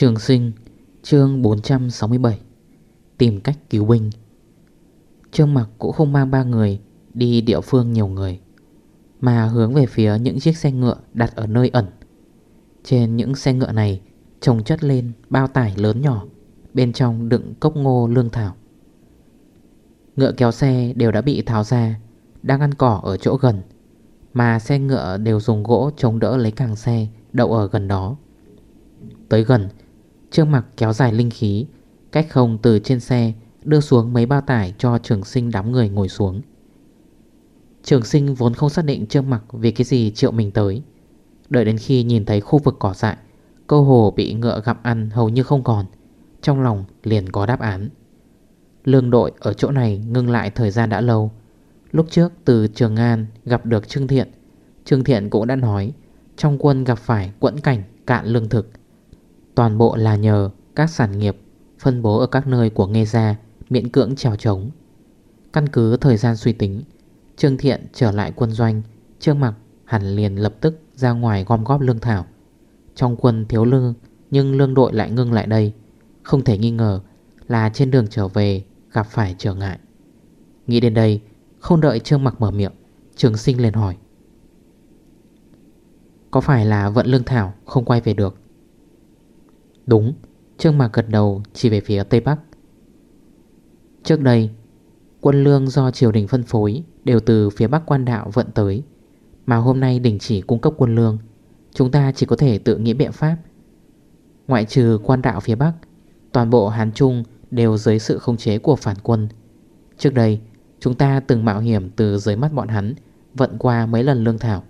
Trường sinh, chương 467 Tìm cách cứu binh Trương mặc cũng không mang ba người Đi địa phương nhiều người, Mà hướng về phía những chiếc xe ngựa Đặt ở nơi ẩn. Trên những xe ngựa này, Trồng chất lên bao tải lớn nhỏ, Bên trong đựng cốc ngô lương thảo. Ngựa kéo xe đều đã bị tháo ra, Đang ăn cỏ ở chỗ gần, Mà xe ngựa đều dùng gỗ chống đỡ lấy càng xe Đậu ở gần đó. Tới gần Trương mặc kéo dài linh khí, Cách không từ trên xe Đưa xuống mấy bao tải cho trường sinh đám người ngồi xuống. Trường sinh vốn không xác định Trương mặc Vì cái gì triệu mình tới. Đợi đến khi nhìn thấy khu vực cỏ dại Câu hồ bị ngựa gặm ăn hầu như không còn, Trong lòng liền có đáp án. Lương đội ở chỗ này ngưng lại thời gian đã lâu. Lúc trước từ Trường An gặp được Trương Thiện Trương Thiện cũng đã nói, Trong quân gặp phải quẫn cảnh cạn lương thực. Toàn bộ là nhờ các sản nghiệp phân bố ở các nơi của Nghe Gia miễn cưỡng trèo trống. Căn cứ thời gian suy tính, Trương Thiện trở lại quân doanh, Trương Mặc hẳn liền lập tức ra ngoài gom góp lương thảo. Trong quân thiếu lương nhưng lương đội lại ngưng lại đây, không thể nghi ngờ là trên đường trở về gặp phải trở ngại. Nghĩ đến đây, không đợi Trương Mặc mở miệng, Trường Sinh liền hỏi. Có phải là vận lương thảo không quay về được Đúng, Trương Mạc gật đầu, chỉ về phía Tây Bắc. Trước đây, Quân lương do triều đình phân phối Đều từ phía Bắc quan đạo vận tới, Mà hôm nay đình chỉ cung cấp quân lương, Chúng ta chỉ có thể tự nghĩ biện pháp. Ngoại trừ quan đạo phía Bắc, Toàn bộ Hán Trung đều dưới sự khống chế của phản quân. Trước đây, Chúng ta từng mạo hiểm từ dưới mắt bọn hắn Vận qua mấy lần lương thảo.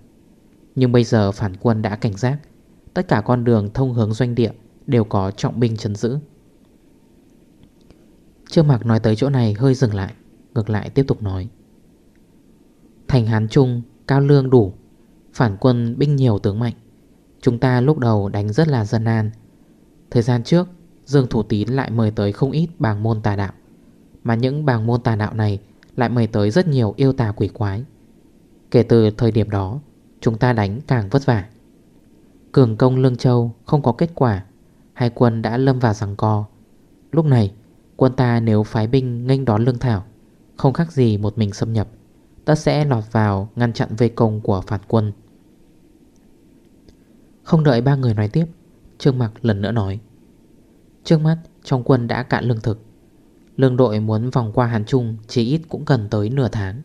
Nhưng bây giờ phản quân đã cảnh giác, Tất cả con đường thông hướng doanh địa Đều có trọng binh chấn giữ. Trương Mạc nói tới chỗ này hơi dừng lại, Ngược lại tiếp tục nói. Thành Hán Trung, Cao lương đủ, Phản quân binh nhiều tướng mạnh. Chúng ta lúc đầu đánh rất là dân an. Thời gian trước, Dương Thủ Tín lại mời tới không ít bàng môn tà đạo. Mà những bàng môn tà đạo này Lại mời tới rất nhiều yêu tà quỷ quái. Kể từ thời điểm đó, Chúng ta đánh càng vất vả. Cường công Lương Châu không có kết quả Hai quân đã lâm vào rằng co. Lúc này, quân ta nếu phái binh nghênh đón lương thảo, Không khác gì một mình xâm nhập, ta sẽ lọt vào ngăn chặn vây công của phản quân. Không đợi ba người nói tiếp, Trương Mạc lần nữa nói. Trước mắt, trong quân đã cạn lương thực. Lương đội muốn vòng qua Hàn Trung Chỉ ít cũng cần tới nửa tháng.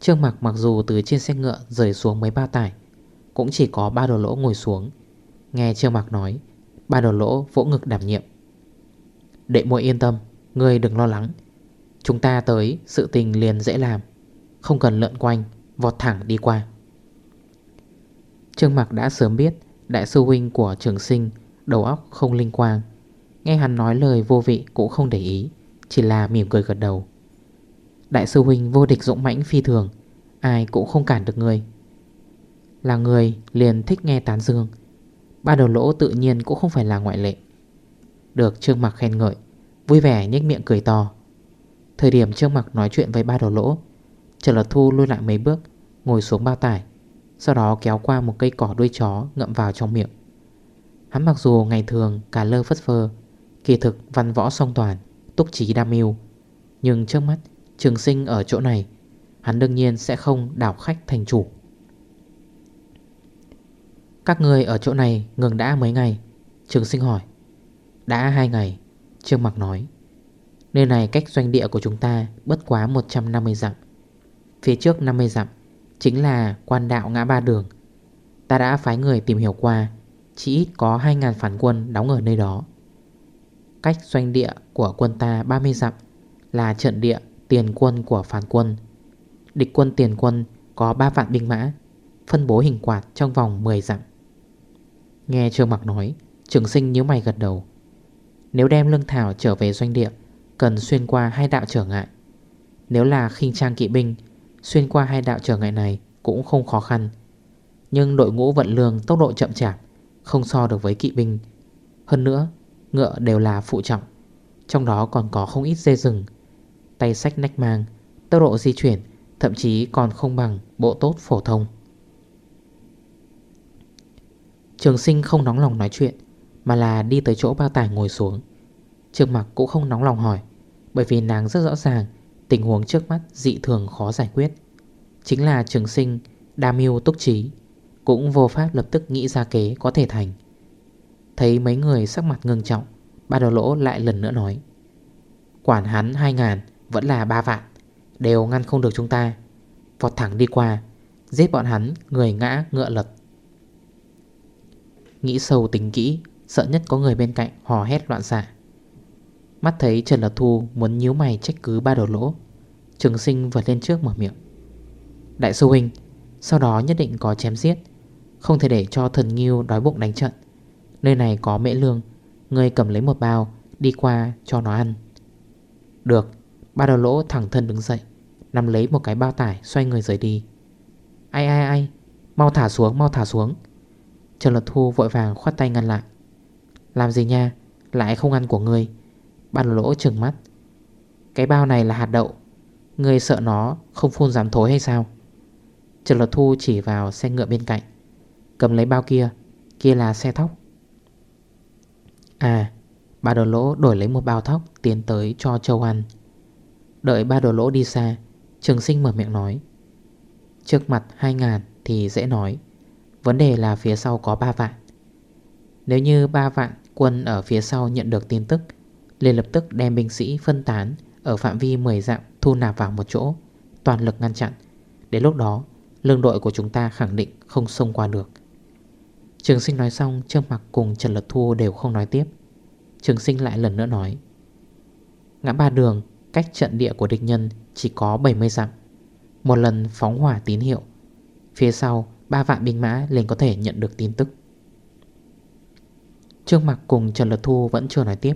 Trương Mạc mặc dù từ trên xe ngựa Rời xuống mấy bao tải, Cũng chỉ có ba đồ lỗ ngồi xuống. Nghe Trương Mạc nói Ba đầu lỗ vỗ ngực đảm nhiệm. Đệ muội yên tâm, Ngươi đừng lo lắng. Chúng ta tới, sự tình liền dễ làm. Không cần lượn quanh, Vọt thẳng đi qua. Trương Mạc đã sớm biết, Đại sư huynh của trường sinh, Đầu óc không linh quang. Nghe hắn nói lời vô vị cũng không để ý, Chỉ là mỉm cười gật đầu. Đại sư huynh vô địch dũng mãnh phi thường, Ai cũng không cản được người Là người liền thích nghe tán dương Ba đầu lỗ tự nhiên cũng không phải là ngoại lệ. Được Trương Mặc khen ngợi, Vui vẻ nhếch miệng cười to. Thời điểm Trương Mặc nói chuyện với ba đầu lỗ, Trần Lật Thu lui lại mấy bước, Ngồi xuống bao tải, Sau đó kéo qua một cây cỏ đuôi chó ngậm vào trong miệng. Hắn mặc dù ngày thường cả lơ phất phơ, Kỳ thực văn võ song toàn, Túc trí đam mưu, Nhưng trước mắt trường sinh ở chỗ này, Hắn đương nhiên sẽ không đảo khách thành chủ các người ở chỗ này ngừng đã mấy ngày? Trường sinh hỏi. Đã hai ngày, Trương Mặc nói. Nơi này cách doanh địa của chúng ta bất quá 150 dặm. Phía trước 50 dặm Chính là quan đạo ngã ba đường. Ta đã phái người tìm hiểu qua, Chỉ ít có 2.000 phản quân đóng ở nơi đó. Cách doanh địa của quân ta 30 dặm Là trận địa tiền quân của phản quân. Địch quân tiền quân có 3 vạn binh mã, Phân bố hình quạt trong vòng 10 dặm. Nghe Trương Mặc nói, Trường sinh nhíu mày gật đầu. Nếu đem lương thảo trở về doanh địa, Cần xuyên qua hai đạo trở ngại. Nếu là khinh trang kỵ binh, Xuyên qua hai đạo trở ngại này Cũng không khó khăn. Nhưng đội ngũ vận lương tốc độ chậm chạp, Không so được với kỵ binh. Hơn nữa, ngựa đều là phụ trọng, Trong đó còn có không ít dê rừng. Tay sách nách mang, Tốc độ di chuyển, Thậm chí còn không bằng bộ tốt phổ thông. Trường sinh không nóng lòng nói chuyện, Mà là đi tới chỗ bao tải ngồi xuống. Trường mặc cũng không nóng lòng hỏi, Bởi vì nàng rất rõ ràng Tình huống trước mắt dị thường khó giải quyết. Chính là trường sinh, Đa mưu túc trí, Cũng vô pháp lập tức nghĩ ra kế có thể thành. Thấy mấy người sắc mặt ngưng trọng, Ba đầu lỗ lại lần nữa nói, Quản hắn 2 ngàn Vẫn là 3 vạn, Đều ngăn không được chúng ta. Vọt thẳng đi qua, Giết bọn hắn, người ngã ngựa lật. Nghĩ sâu tính kỹ, Sợ nhất có người bên cạnh hò hét loạn xạ. Mắt thấy Trần Lật Thu Muốn nhíu mày trách cứ ba đầu lỗ, Trường sinh vượt lên trước mở miệng. Đại sư huynh, Sau đó nhất định có chém giết, Không thể để cho thần nghiêu đói bụng đánh trận. Nơi này có mễ lương, Người cầm lấy một bao, Đi qua cho nó ăn. Được, Ba đầu lỗ thẳng thân đứng dậy Nằm lấy một cái bao tải xoay người rời đi. Ai ai ai, Mau thả xuống, mau thả xuống. Trần Luật Thu vội vàng khoát tay ngăn lại. Làm gì nha, Lại không ăn của người? Ba lỗ trừng mắt. Cái bao này là hạt đậu. Ngươi sợ nó không phun dám thối hay sao? Trần Luật Thu chỉ vào xe ngựa bên cạnh. Cầm lấy bao kia Kia là xe thóc. À Ba đồ lỗ đổi lấy một bao thóc Tiến tới cho châu ăn. Đợi ba đồ lỗ đi xa, Trường sinh mở miệng nói. Trước mặt 2 ngàn thì dễ nói. Vấn đề là phía sau có 3 vạn. Nếu như 3 vạn quân ở phía sau nhận được tin tức liền lập tức đem binh sĩ phân tán Ở phạm vi 10 dặm thu nạp vào một chỗ, Toàn lực ngăn chặn. Đến lúc đó, lương đội của chúng ta khẳng định không xông qua được. Trường sinh nói xong, Trương Mặc cùng Trần Lật Thu đều không nói tiếp. Trường sinh lại lần nữa nói, Ngã ba đường, Cách trận địa của địch nhân Chỉ có 70 dặm. Một lần phóng hỏa tín hiệu, Phía sau ba vạn binh mã liền có thể nhận được tin tức. Trương Mặc cùng Trần Lật Thu vẫn chưa nói tiếp.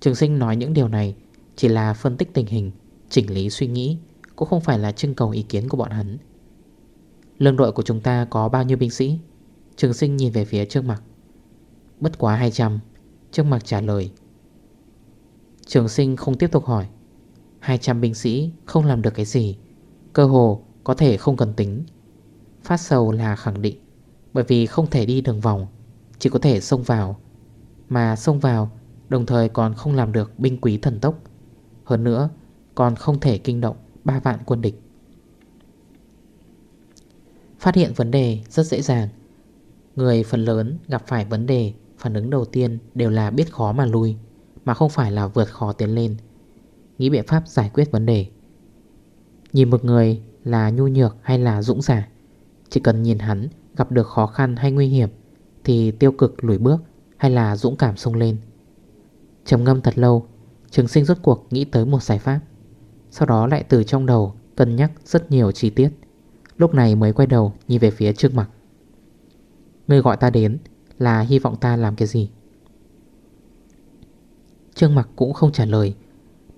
Trường sinh nói những điều này Chỉ là phân tích tình hình, Chỉnh lý suy nghĩ, Cũng không phải là trưng cầu ý kiến của bọn hắn. Lương đội của chúng ta có bao nhiêu binh sĩ? Trường sinh nhìn về phía Trương Mặc. Bất quá 200 Trương Mặc trả lời. Trường sinh không tiếp tục hỏi. 200 binh sĩ không làm được cái gì, Cơ hồ có thể không cần tính. Phát sầu là khẳng định, Bởi vì không thể đi đường vòng, Chỉ có thể xông vào. Mà xông vào, Đồng thời còn không làm được binh quý thần tốc. Hơn nữa, còn không thể kinh động ba vạn quân địch. Phát hiện vấn đề rất dễ dàng. Người phần lớn gặp phải vấn đề Phản ứng đầu tiên đều là biết khó mà lui, Mà không phải là vượt khó tiến lên. Nghĩ biện pháp giải quyết vấn đề. Nhìn một người là nhu nhược hay là dũng giả? Chỉ cần nhìn hắn, gặp được khó khăn hay nguy hiểm, Thì tiêu cực lùi bước hay là dũng cảm sung lên. Trầm ngâm thật lâu, Trường sinh rốt cuộc nghĩ tới một giải pháp. Sau đó lại từ trong đầu cân nhắc rất nhiều chi tiết. Lúc này mới quay đầu nhìn về phía trước mặt. Người gọi ta đến là hy vọng ta làm cái gì? Trương Mặc cũng không trả lời,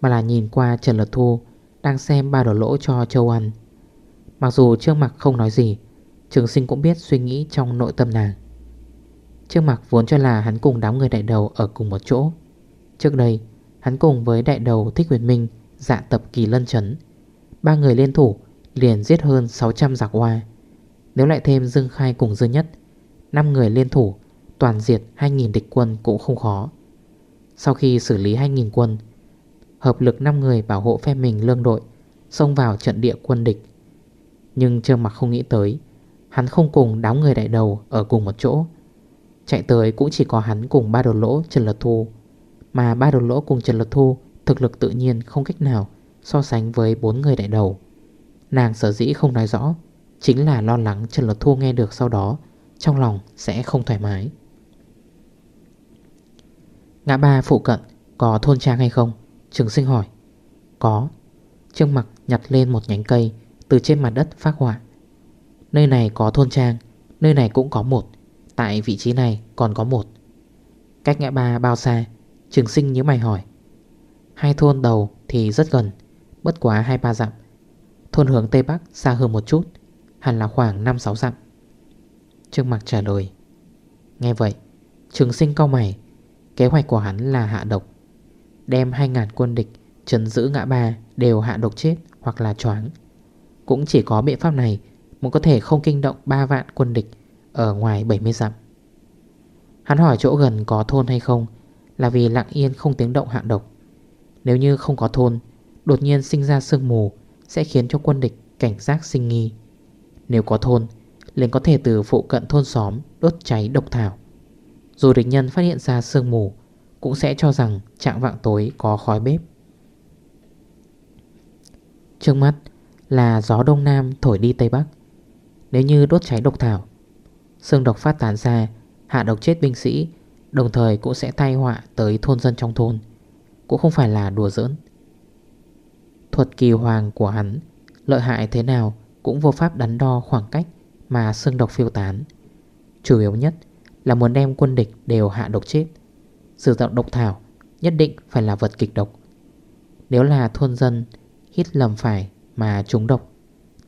Mà là nhìn qua Trần Lật Thu Đang xem ba đổ lỗ cho Châu ăn Mặc dù Trương Mặc không nói gì Trường sinh cũng biết suy nghĩ trong nội tâm nàng. Trương Mặc vốn cho là hắn cùng đám người đại đầu ở cùng một chỗ. Trước đây, Hắn cùng với đại đầu Thích Huyền Minh Dạ tập kỳ lân chấn. Ba người liên thủ liền giết hơn 600 giặc hoa Nếu lại thêm Dương Khai cùng Dương Nhất 5 người liên thủ Toàn diệt 2.000 địch quân cũng không khó. Sau khi xử lý 2.000 quân, Hợp lực 5 người bảo hộ phe mình lương đội Xông vào trận địa quân địch. Nhưng Trương Mặc không nghĩ tới Hắn không cùng đám người đại đầu Ở cùng một chỗ. Chạy tới cũng chỉ có hắn cùng ba đầu lỗ Trần Lật Thu. Mà ba đầu lỗ cùng Trần Lật Thu Thực lực tự nhiên không cách nào So sánh với bốn người đại đầu. Nàng sở dĩ không nói rõ Chính là lo lắng Trần Lật Thu nghe được sau đó Trong lòng sẽ không thoải mái. Ngã ba phụ cận Có thôn trang hay không? Trường sinh hỏi. Có. Trương mặt nhặt lên một nhánh cây Từ trên mặt đất phát họa. Nơi này có thôn trang, Nơi này cũng có một, Tại vị trí này còn có một. Cách ngã ba bao xa? Trường sinh nhớ mày hỏi. Hai thôn đầu thì rất gần, Bất quá hai ba dặm. Thôn hướng Tây Bắc xa hơn một chút, Hẳn là khoảng 5-6 dặm. Trương Mạc trả lời. Nghe vậy, Trường sinh cao mày. Kế hoạch của hắn là hạ độc. Đem 2.000 quân địch Trấn giữ ngã ba đều hạ độc chết Hoặc là choáng. Cũng chỉ có biện pháp này Mới có thể không kinh động 3 vạn quân địch Ở ngoài 70 dặm. Hắn hỏi chỗ gần có thôn hay không Là vì lặng yên không tiếng động hạ độc. Nếu như không có thôn, Đột nhiên sinh ra sương mù Sẽ khiến cho quân địch cảnh giác sinh nghi. Nếu có thôn, liền có thể từ phụ cận thôn xóm Đốt cháy độc thảo. Dù địch nhân phát hiện ra sương mù, Cũng sẽ cho rằng trạng vạng tối có khói bếp. Trước mắt là gió đông nam thổi đi tây bắc. Nếu như đốt cháy độc thảo Sương độc phát tán ra, Hạ độc chết binh sĩ, Đồng thời cũng sẽ tai họa tới thôn dân trong thôn, Cũng không phải là đùa giỡn. Thuật kỳ hoàng của hắn, Lợi hại thế nào Cũng vô pháp đắn đo khoảng cách Mà sương độc phiêu tán. Chủ yếu nhất là muốn đem quân địch đều hạ độc chết. Sử dụng độc thảo Nhất định phải là vật kịch độc. Nếu là thôn dân Hít lầm phải mà trúng độc,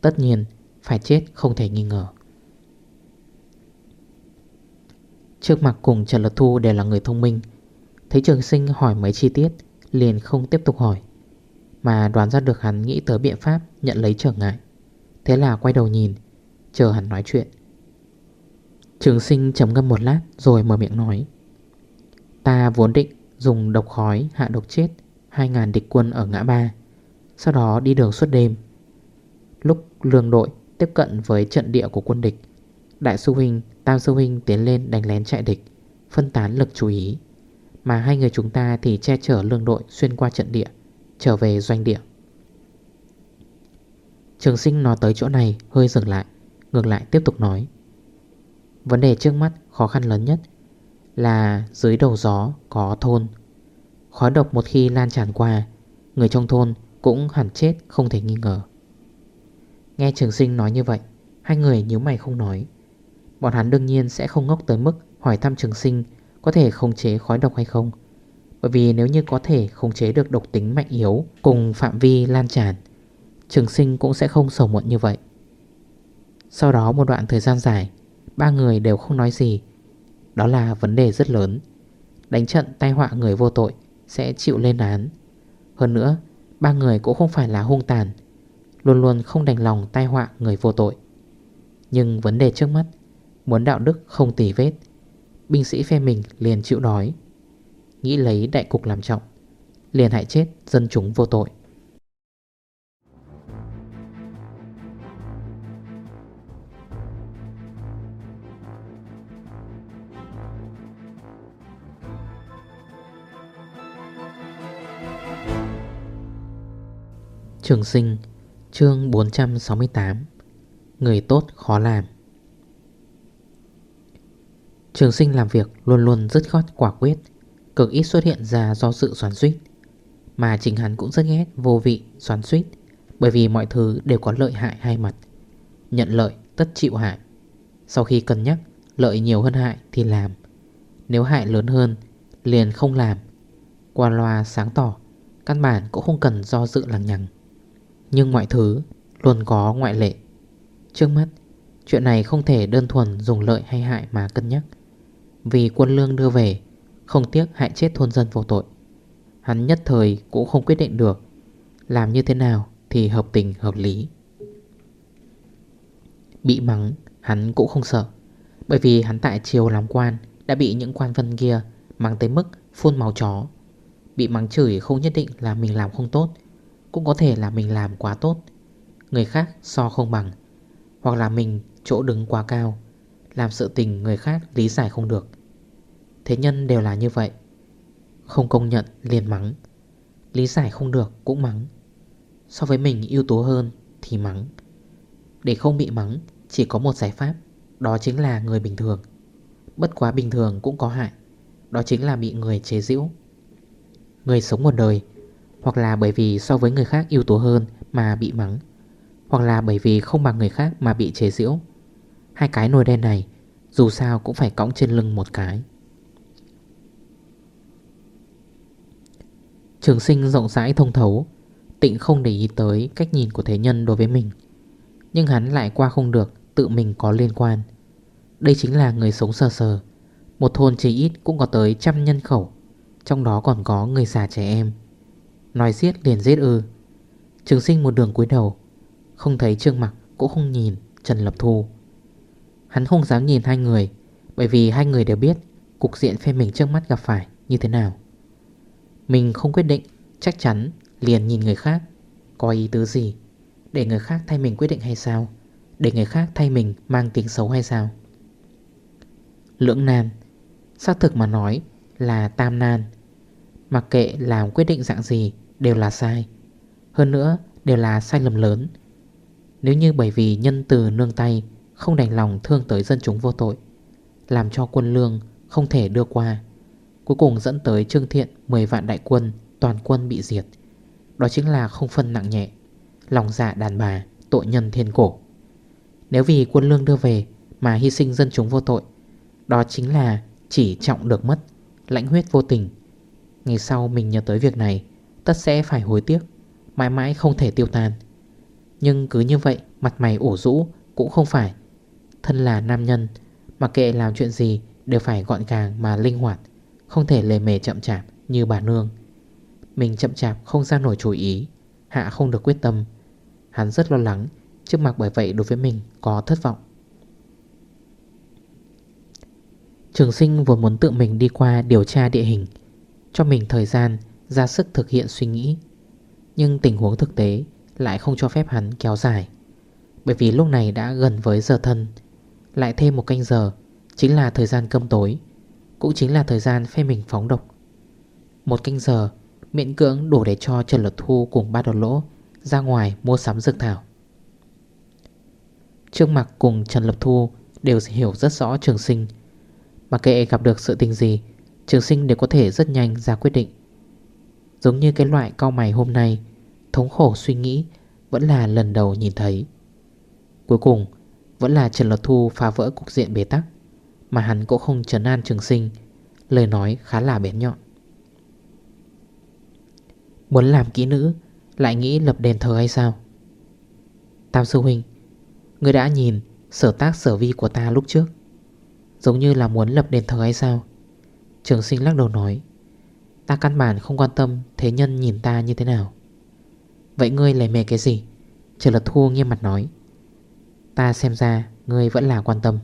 Tất nhiên phải chết không thể nghi ngờ. Trước mặt cùng Trần Lật Thu đều là người thông minh, Thấy trường sinh hỏi mấy chi tiết, Liền không tiếp tục hỏi, Mà đoán ra được hắn nghĩ tới biện pháp Nhận lấy trở ngại. Thế là quay đầu nhìn, Chờ hắn nói chuyện. Trường sinh chấm ngâm một lát Rồi mở miệng nói, Ta vốn định dùng độc khói hạ độc chết 2.000 địch quân ở ngã ba, Sau đó đi đường suốt đêm. Lúc lương đội tiếp cận với trận địa của quân địch. Đại sư huynh, Tam sư huynh tiến lên đánh lén chạy địch Phân tán lực chú ý. Mà hai người chúng ta thì che chở lương đội xuyên qua trận địa Trở về doanh địa. Trường sinh nói tới chỗ này hơi dừng lại Ngược lại tiếp tục nói. Vấn đề trước mắt khó khăn lớn nhất Là dưới đầu gió có thôn. Khói độc một khi lan tràn qua Người trong thôn cũng hẳn chết không thể nghi ngờ. Nghe trường sinh nói như vậy, Hai người nhíu mày không nói. Bọn hắn đương nhiên sẽ không ngốc tới mức Hỏi thăm trường sinh Có thể khống chế khói độc hay không. Bởi vì nếu như có thể khống chế được độc tính mạnh yếu Cùng phạm vi lan tràn, Trường sinh cũng sẽ không sầu muộn như vậy. Sau đó một đoạn thời gian dài, Ba người đều không nói gì. Đó là vấn đề rất lớn. Đánh trận tai họa người vô tội Sẽ chịu lên án. Hơn nữa, Ba người cũng không phải là hung tàn Luôn luôn không đành lòng tai họa người vô tội. Nhưng vấn đề trước mắt, Muốn đạo đức không tỉ vết, Binh sĩ phe mình liền chịu đói. Nghĩ lấy đại cục làm trọng, Liền hại chết dân chúng vô tội. Trường sinh chương 468 Người tốt khó làm. Trường sinh làm việc luôn luôn rất khoát quả quyết, Cực ít xuất hiện ra do sự xoắn suýt Mà chính hắn cũng rất ghét vô vị xoắn suýt Bởi vì mọi thứ đều có lợi hại hai mặt, Nhận lợi tất chịu hại. Sau khi cân nhắc lợi nhiều hơn hại thì làm, Nếu hại lớn hơn liền không làm. Qua loa sáng tỏ, Căn bản cũng không cần do dự lằng nhằng. Nhưng mọi thứ luôn có ngoại lệ. Trước mắt, Chuyện này không thể đơn thuần dùng lợi hay hại mà cân nhắc. Vì quân lương đưa về, Không tiếc hại chết thôn dân vô tội. Hắn nhất thời cũng không quyết định được Làm như thế nào thì hợp tình hợp lý. Bị mắng, hắn cũng không sợ, Bởi vì hắn tại triều làm quan, Đã bị những quan vân kia mắng tới mức phun màu chó. Bị mắng chửi không nhất định là mình làm không tốt cũng có thể là mình làm quá tốt. Người khác so không bằng, Hoặc là mình chỗ đứng quá cao, Làm sự tình người khác lý giải không được. Thế nhân đều là như vậy, Không công nhận liền mắng, Lý giải không được cũng mắng. So với mình ưu tố hơn thì mắng. Để không bị mắng, Chỉ có một giải pháp, Đó chính là người bình thường. Bất quá bình thường cũng có hại, Đó chính là bị người chế giễu. Người sống một đời hoặc là bởi vì so với người khác ưu tố hơn Mà bị mắng, Hoặc là bởi vì không bằng người khác mà bị chế giễu. Hai cái nồi đen này, Dù sao cũng phải cõng trên lưng một cái. Trường sinh rộng rãi thông thấu, Tịnh không để ý tới cách nhìn của thế nhân đối với mình, Nhưng hắn lại qua không được Tự mình có liên quan. Đây chính là người sống sờ sờ, Một thôn chỉ ít cũng có tới trăm nhân khẩu, Trong đó còn có người già trẻ em. Nói giết liền giết ư. Trường sinh một đường cúi đầu, Không thấy Trương mặt cũng không nhìn Trần Lập Thu. Hắn không dám nhìn hai người, Bởi vì hai người đều biết Cục diện phe mình trước mắt gặp phải như thế nào. Mình không quyết định, Chắc chắn liền nhìn người khác, Có ý tứ gì? Để người khác thay mình quyết định hay sao? Để người khác thay mình mang tiếng xấu hay sao? Lưỡng nan, Xác thực mà nói là tam nan. Mặc kệ làm quyết định dạng gì Đều là sai. Hơn nữa, đều là sai lầm lớn. Nếu như bởi vì nhân từ nương tay Không đành lòng thương tới dân chúng vô tội, Làm cho quân lương không thể đưa qua, Cuối cùng dẫn tới Trương Thiện 10 vạn đại quân, Toàn quân bị diệt. Đó chính là không phân nặng nhẹ, Lòng dạ đàn bà, tội nhân thiên cổ. Nếu vì quân lương đưa về Mà hy sinh dân chúng vô tội, Đó chính là chỉ trọng được mất Lãnh huyết vô tình. Ngày sau mình nhớ tới việc này Tất sẽ phải hối tiếc, Mãi mãi không thể tiêu tan. Nhưng cứ như vậy, mặt mày ủ rũ Cũng không phải. Thân là nam nhân Mà kệ làm chuyện gì Đều phải gọn gàng mà linh hoạt, Không thể lề mề chậm chạp như bà nương. Mình chậm chạp không ra nổi chủ ý, Hạ không được quyết tâm. Hắn rất lo lắng, Trước mặt bởi vậy đối với mình có thất vọng. Trường sinh vừa muốn tự mình đi qua điều tra địa hình, Cho mình thời gian ra sức thực hiện suy nghĩ. Nhưng tình huống thực tế lại không cho phép hắn kéo dài. Bởi vì lúc này đã gần với giờ thân. Lại thêm một canh giờ, Chính là thời gian cơm tối, Cũng chính là thời gian phê mình phóng độc. Một canh giờ, Miễn cưỡng đủ để cho Trần Luật Thu cùng ba đột lỗ Ra ngoài mua sắm dược thảo. Trương Mặc cùng Trần Lập Thu Đều hiểu rất rõ trường sinh. Mà kệ gặp được sự tình gì, Trường sinh đều có thể rất nhanh ra quyết định. Giống như cái loại cao mày hôm nay, Thống khổ suy nghĩ Vẫn là lần đầu nhìn thấy. Cuối cùng, Vẫn là Trần Lật Thu phá vỡ cục diện bế tắc, Mà hắn cũng không trấn an trường sinh, Lời nói khá là bén nhọn. Muốn làm kỹ nữ, Lại nghĩ lập đền thờ hay sao? Tam sư huynh Người đã nhìn sở tác sở vi của ta lúc trước, Giống như là muốn lập đền thờ hay sao? Trường sinh lắc đầu nói. Ta căn bản không quan tâm thế nhân nhìn ta như thế nào. Vậy ngươi lấy mề cái gì? Trở lật thu nghiêm mặt nói. Ta xem ra ngươi vẫn là quan tâm.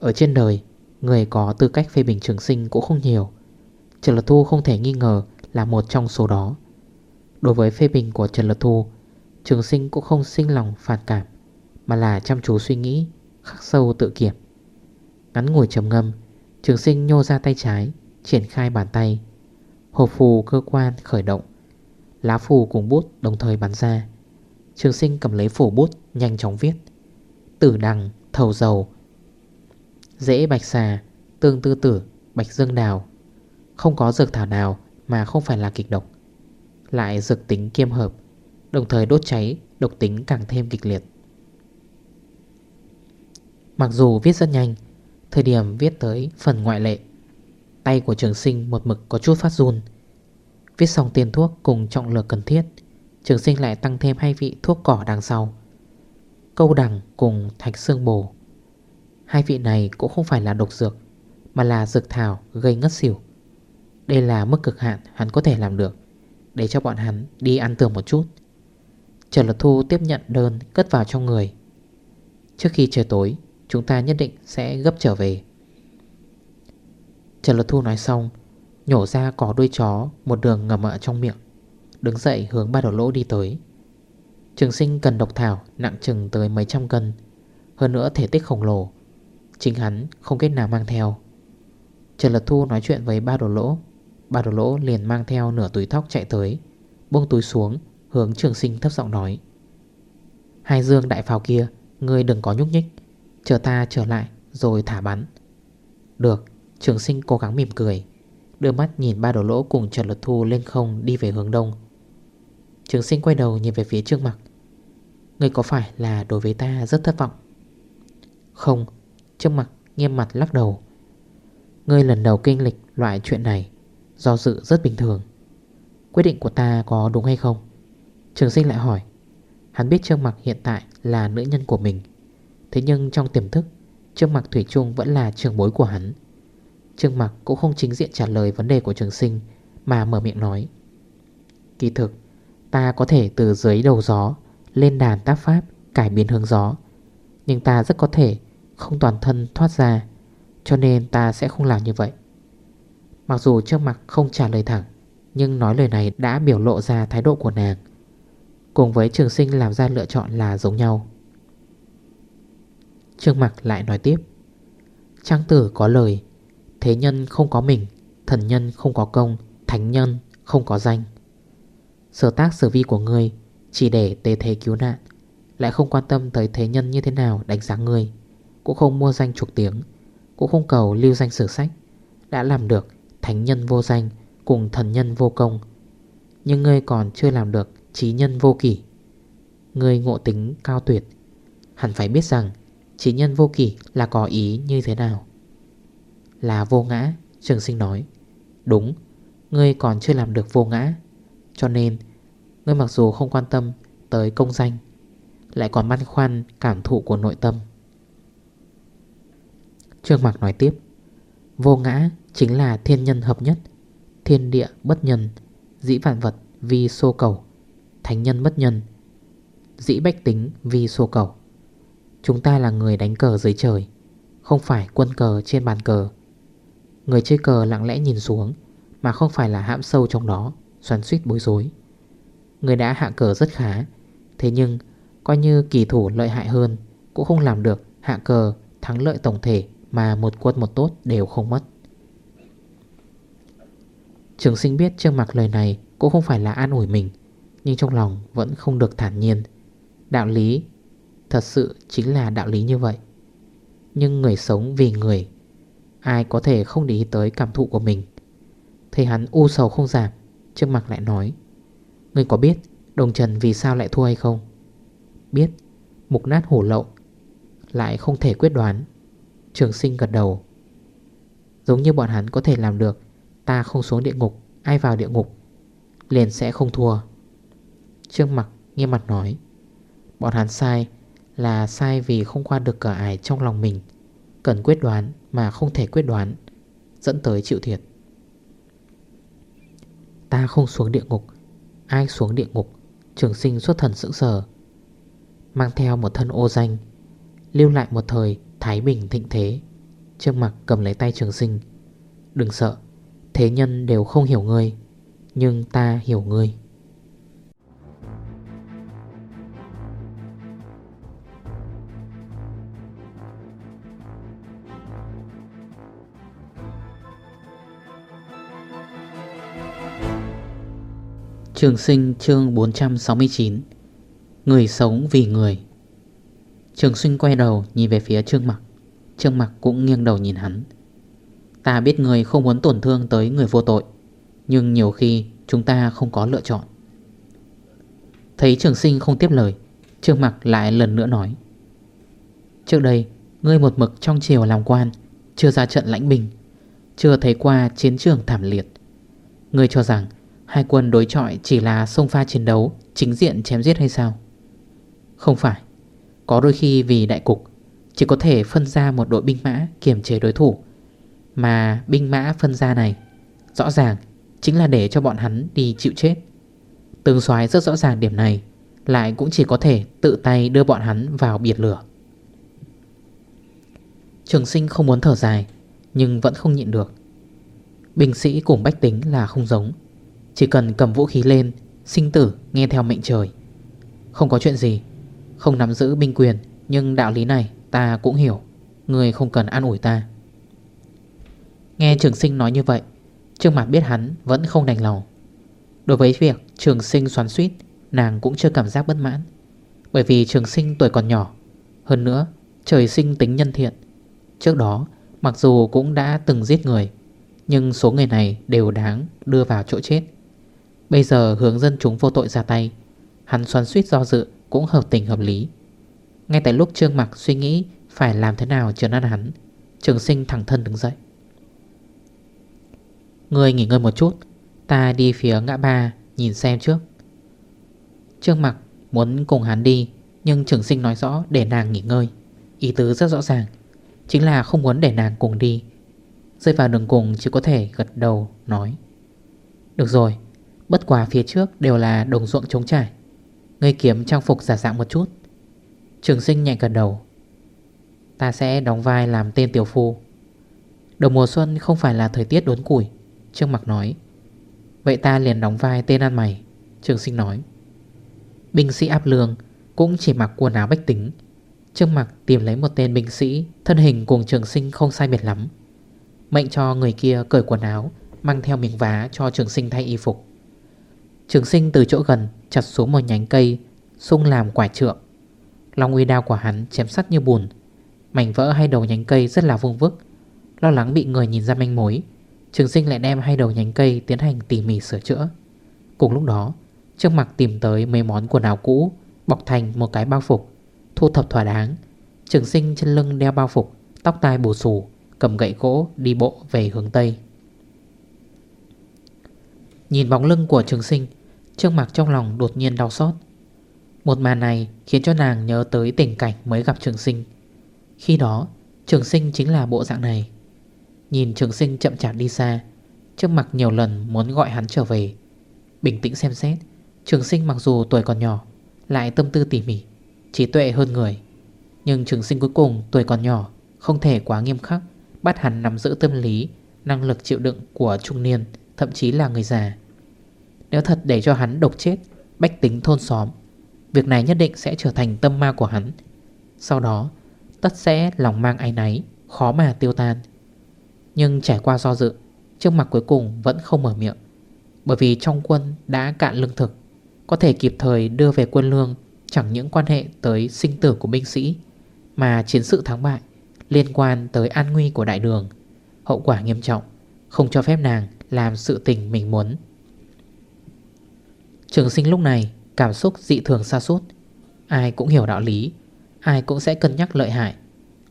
Ở trên đời, Người có tư cách phê bình trường sinh cũng không nhiều. Trần Lật Thu không thể nghi ngờ là một trong số đó. Đối với phê bình của Trần Lật Thu, Trường sinh cũng không sinh lòng phản cảm, Mà là chăm chú suy nghĩ, Khắc sâu tự kiểm. Ngắn ngồi trầm ngâm, Trường sinh nhô ra tay trái Triển khai bàn tay. Hộp phù cơ quan khởi động. Lá phù cùng bút đồng thời bắn ra. Trường sinh cầm lấy phổ bút Nhanh chóng viết. Tử đằng, thầu dầu. Dễ bạch xà, tương tư tử Bạch dương đào. Không có dược thảo nào mà không phải là kịch độc. Lại dược tính kiêm hợp Đồng thời đốt cháy Độc tính càng thêm kịch liệt. Mặc dù viết rất nhanh Thời điểm viết tới phần ngoại lệ. Tay của trường sinh một mực có chút phát run. Viết xong tiền thuốc cùng trọng lượng cần thiết, Trường sinh lại tăng thêm hai vị thuốc cỏ đằng sau. Câu đằng cùng thạch xương bồ. Hai vị này cũng không phải là độc dược, Mà là dược thảo gây ngất xỉu. Đây là mức cực hạn hắn có thể làm được, Để cho bọn hắn đi ăn tưởng một chút. Trần Lật Thu tiếp nhận đơn cất vào trong người. Trước khi trời tối, Chúng ta nhất định sẽ gấp trở về. Trần Lật Thu nói xong, Nhổ ra có đuôi chó, Một đường ngầm ở trong miệng, Đứng dậy hướng ba đầu lỗ đi tới. Trường sinh cần độc thảo, Nặng chừng tới mấy trăm cân, Hơn nữa thể tích khổng lồ, Chính hắn không kết nào mang theo. Trần Lật Thu nói chuyện với ba đồ lỗ, Ba đồ lỗ liền mang theo nửa túi thóc chạy tới, Buông túi xuống, Hướng trường sinh thấp giọng nói, Hai dương đại pháo kia, Ngươi đừng có nhúc nhích, Chờ ta trở lại rồi thả bắn. Được. Trường sinh cố gắng mỉm cười, Đưa mắt nhìn ba đồ lỗ cùng Trần Luật Thu lên không đi về hướng đông. Trường sinh quay đầu nhìn về phía Trương Mặc. Người có phải là đối với ta rất thất vọng? Không, Trương mặt nghiêm mặt lắc đầu. Ngươi lần đầu kinh lịch loại chuyện này, Do dự rất bình thường. Quyết định của ta có đúng hay không? Trường sinh lại hỏi. Hắn biết Trương Mặc hiện tại là nữ nhân của mình. Thế nhưng trong tiềm thức, Trương Mặc Thủy Trung vẫn là trường bối của hắn. Trương Mặc cũng không chính diện trả lời vấn đề của trường sinh, Mà mở miệng nói. Kỳ thực, Ta có thể từ dưới đầu gió Lên đàn tác pháp, Cải biến hướng gió. Nhưng ta rất có thể không toàn thân thoát ra, Cho nên ta sẽ không làm như vậy. Mặc dù Trương Mặc không trả lời thẳng, Nhưng nói lời này đã biểu lộ ra thái độ của nàng. Cùng với trường sinh làm ra lựa chọn là giống nhau. Trương Mặc lại nói tiếp. Trang tử có lời Thế nhân không có mình Thần nhân không có công Thánh nhân không có danh. Sở tác sở vi của người Chỉ để tế thế cứu nạn Lại không quan tâm tới thế nhân như thế nào đánh giá người, Cũng không mua danh trục tiếng Cũng không cầu lưu danh sử sách Đã làm được thánh nhân vô danh Cùng thần nhân vô công. Nhưng ngươi còn chưa làm được trí nhân vô kỷ. Ngươi ngộ tính cao tuyệt Hẳn phải biết rằng Trí nhân vô kỷ là có ý như thế nào. Là vô ngã, Trường sinh nói. Đúng, Ngươi còn chưa làm được vô ngã, Cho nên Ngươi mặc dù không quan tâm tới công danh, Lại còn băn khoăn cảm thụ của nội tâm. Trương Mạc nói tiếp, Vô ngã chính là thiên nhân hợp nhất, Thiên địa bất nhân, Dĩ vạn vật vi sô cầu, Thánh nhân bất nhân, Dĩ bách tính vi sô cầu. Chúng ta là người đánh cờ dưới trời, Không phải quân cờ trên bàn cờ. Người chơi cờ lặng lẽ nhìn xuống, Mà không phải là hãm sâu trong đó, Xoắn suýt bối rối. Người đã hạ cờ rất khá, Thế nhưng coi như kỳ thủ lợi hại hơn, Cũng không làm được hạ cờ thắng lợi tổng thể Mà một quân một tốt đều không mất. Trường sinh biết Trương Mặc lời này Cũng không phải là an ủi mình, Nhưng trong lòng vẫn không được thản nhiên. Đạo lý Thật sự chính là đạo lý như vậy. Nhưng người sống vì người Ai có thể không để ý tới cảm thụ của mình? Thấy hắn u sầu không giảm Trương Mặc lại nói, Ngươi có biết Đồng Trần vì sao lại thua hay không? Biết. Mục nát hổ lậu, Lại không thể quyết đoán. Trường sinh gật đầu, Giống như bọn hắn có thể làm được, Ta không xuống địa ngục, Ai vào địa ngục, Liền sẽ không thua. Trương Mặc nghiêm mặt nói, Bọn hắn sai là sai vì không qua được cửa ải trong lòng mình. Cần quyết đoán mà không thể quyết đoán, Dẫn tới chịu thiệt. Ta không xuống địa ngục, Ai xuống địa ngục, Trường sinh xuất thần sững sờ, Mang theo một thân ô danh, Lưu lại một thời Thái Bình thịnh thế Trương mặt cầm lấy tay trường sinh. Đừng sợ, Thế nhân đều không hiểu ngươi, Nhưng ta hiểu ngươi. Trường sinh chương 469 Người sống vì người. Trường sinh quay đầu nhìn về phía Trương Mặc. Trương Mặc cũng nghiêng đầu nhìn hắn. Ta biết người không muốn tổn thương tới người vô tội, Nhưng nhiều khi chúng ta không có lựa chọn. Thấy trường sinh không tiếp lời, Trương Mặc lại lần nữa nói. Trước đây, Ngươi một mực trong chiều làm quan, Chưa ra trận lãnh bình, Chưa thấy qua chiến trường thảm liệt. Ngươi cho rằng Hai quân đối chọi chỉ là sông pha chiến đấu, Chính diện chém giết hay sao? Không phải. Có đôi khi vì đại cục, Chỉ có thể phân ra một đội binh mã Kiểm chế đối thủ. Mà binh mã phân ra này, Rõ ràng chính là để cho bọn hắn đi chịu chết. Tương soái rất rõ ràng điểm này, Lại cũng chỉ có thể tự tay đưa bọn hắn vào biệt lửa. Trường sinh không muốn thở dài, Nhưng vẫn không nhịn được. Binh sĩ cùng bách tính là không giống chỉ cần cầm vũ khí lên, Sinh tử nghe theo mệnh trời. Không có chuyện gì, Không nắm giữ binh quyền, Nhưng đạo lý này ta cũng hiểu. Người không cần an ủi ta. Nghe trường sinh nói như vậy, Trương Mạc biết hắn vẫn không đành lòng. Đối với việc trường sinh xoắn suýt, Nàng cũng chưa cảm giác bất mãn. Bởi vì trường sinh tuổi còn nhỏ, Hơn nữa, trời sinh tính nhân thiện. Trước đó, mặc dù cũng đã từng giết người, Nhưng số người này đều đáng đưa vào chỗ chết. Bây giờ hướng dân chúng vô tội ra tay. Hắn xoắn suýt do dự Cũng hợp tình hợp lý. Ngay tại lúc Trương Mặc suy nghĩ Phải làm thế nào trấn an hắn, Trường sinh thẳng thân đứng dậy. Người nghỉ ngơi một chút, Ta đi phía ngã ba Nhìn xem trước. Trương mặc muốn cùng hắn đi, Nhưng trường sinh nói rõ để nàng nghỉ ngơi. Ý tứ rất rõ ràng, Chính là không muốn để nàng cùng đi. Rơi vào đường cùng chỉ có thể gật đầu, nói, Được rồi Bất quả phía trước đều là đồng ruộng trống trải. Ngươi kiếm trang phục giả dạng một chút. Trường sinh nhẹ gần đầu. Ta sẽ đóng vai làm tên tiểu phu. Đầu mùa xuân không phải là thời tiết đốn củi, Trương Mặc nói. Vậy ta liền đóng vai tên ăn mày, Trường sinh nói. Binh sĩ áp lương Cũng chỉ mặc quần áo bách tính. Trương Mặc tìm lấy một tên binh sĩ, Thân hình cùng trường sinh không sai biệt lắm. Mệnh cho người kia cởi quần áo, Mang theo miếng vá cho trường sinh thay y phục. Trường sinh từ chỗ gần Chặt xuống một nhánh cây Xung làm quả trượng. Long uy đao của hắn chém sắt như bùn. Mảnh vỡ hai đầu nhánh cây rất là vung vức. Lo lắng bị người nhìn ra manh mối, Trường sinh lại đem hai đầu nhánh cây Tiến hành tỉ mỉ sửa chữa. Cùng lúc đó, Trước mặt tìm tới mấy món quần áo cũ, Bọc thành một cái bao phục, Thu thập thỏa đáng. Trường sinh chân lưng đeo bao phục, Tóc tai bù xù, Cầm gậy gỗ đi bộ về hướng Tây. Nhìn bóng lưng của trường sinh Trương Mạc trong lòng đột nhiên đau xót. Một màn này khiến cho nàng nhớ tới tình cảnh mới gặp trường sinh. Khi đó, trường sinh chính là bộ dạng này. Nhìn trường sinh chậm chạp đi xa Trương Mạc nhiều lần muốn gọi hắn trở về. Bình tĩnh xem xét, Trường sinh mặc dù tuổi còn nhỏ, Lại tâm tư tỉ mỉ, Trí tuệ hơn người. Nhưng trường sinh cuối cùng tuổi còn nhỏ, Không thể quá nghiêm khắc, Bắt hắn nắm giữ tâm lý, Năng lực chịu đựng của trung niên, Thậm chí là người già. Nếu thật để cho hắn độc chết, Bách tính thôn xóm, Việc này nhất định sẽ trở thành tâm ma của hắn. Sau đó, Tất sẽ lòng mang áy náy, Khó mà tiêu tan. Nhưng trải qua do dự, Trước mặt cuối cùng vẫn không mở miệng. Bởi vì trong quân đã cạn lương thực, Có thể kịp thời đưa về quân lương Chẳng những quan hệ tới sinh tử của binh sĩ, Mà chiến sự thắng bại Liên quan tới an nguy của đại đường. Hậu quả nghiêm trọng, Không cho phép nàng làm sự tình mình muốn. Trường sinh lúc này, Cảm xúc dị thường xa sút. Ai cũng hiểu đạo lý, Ai cũng sẽ cân nhắc lợi hại.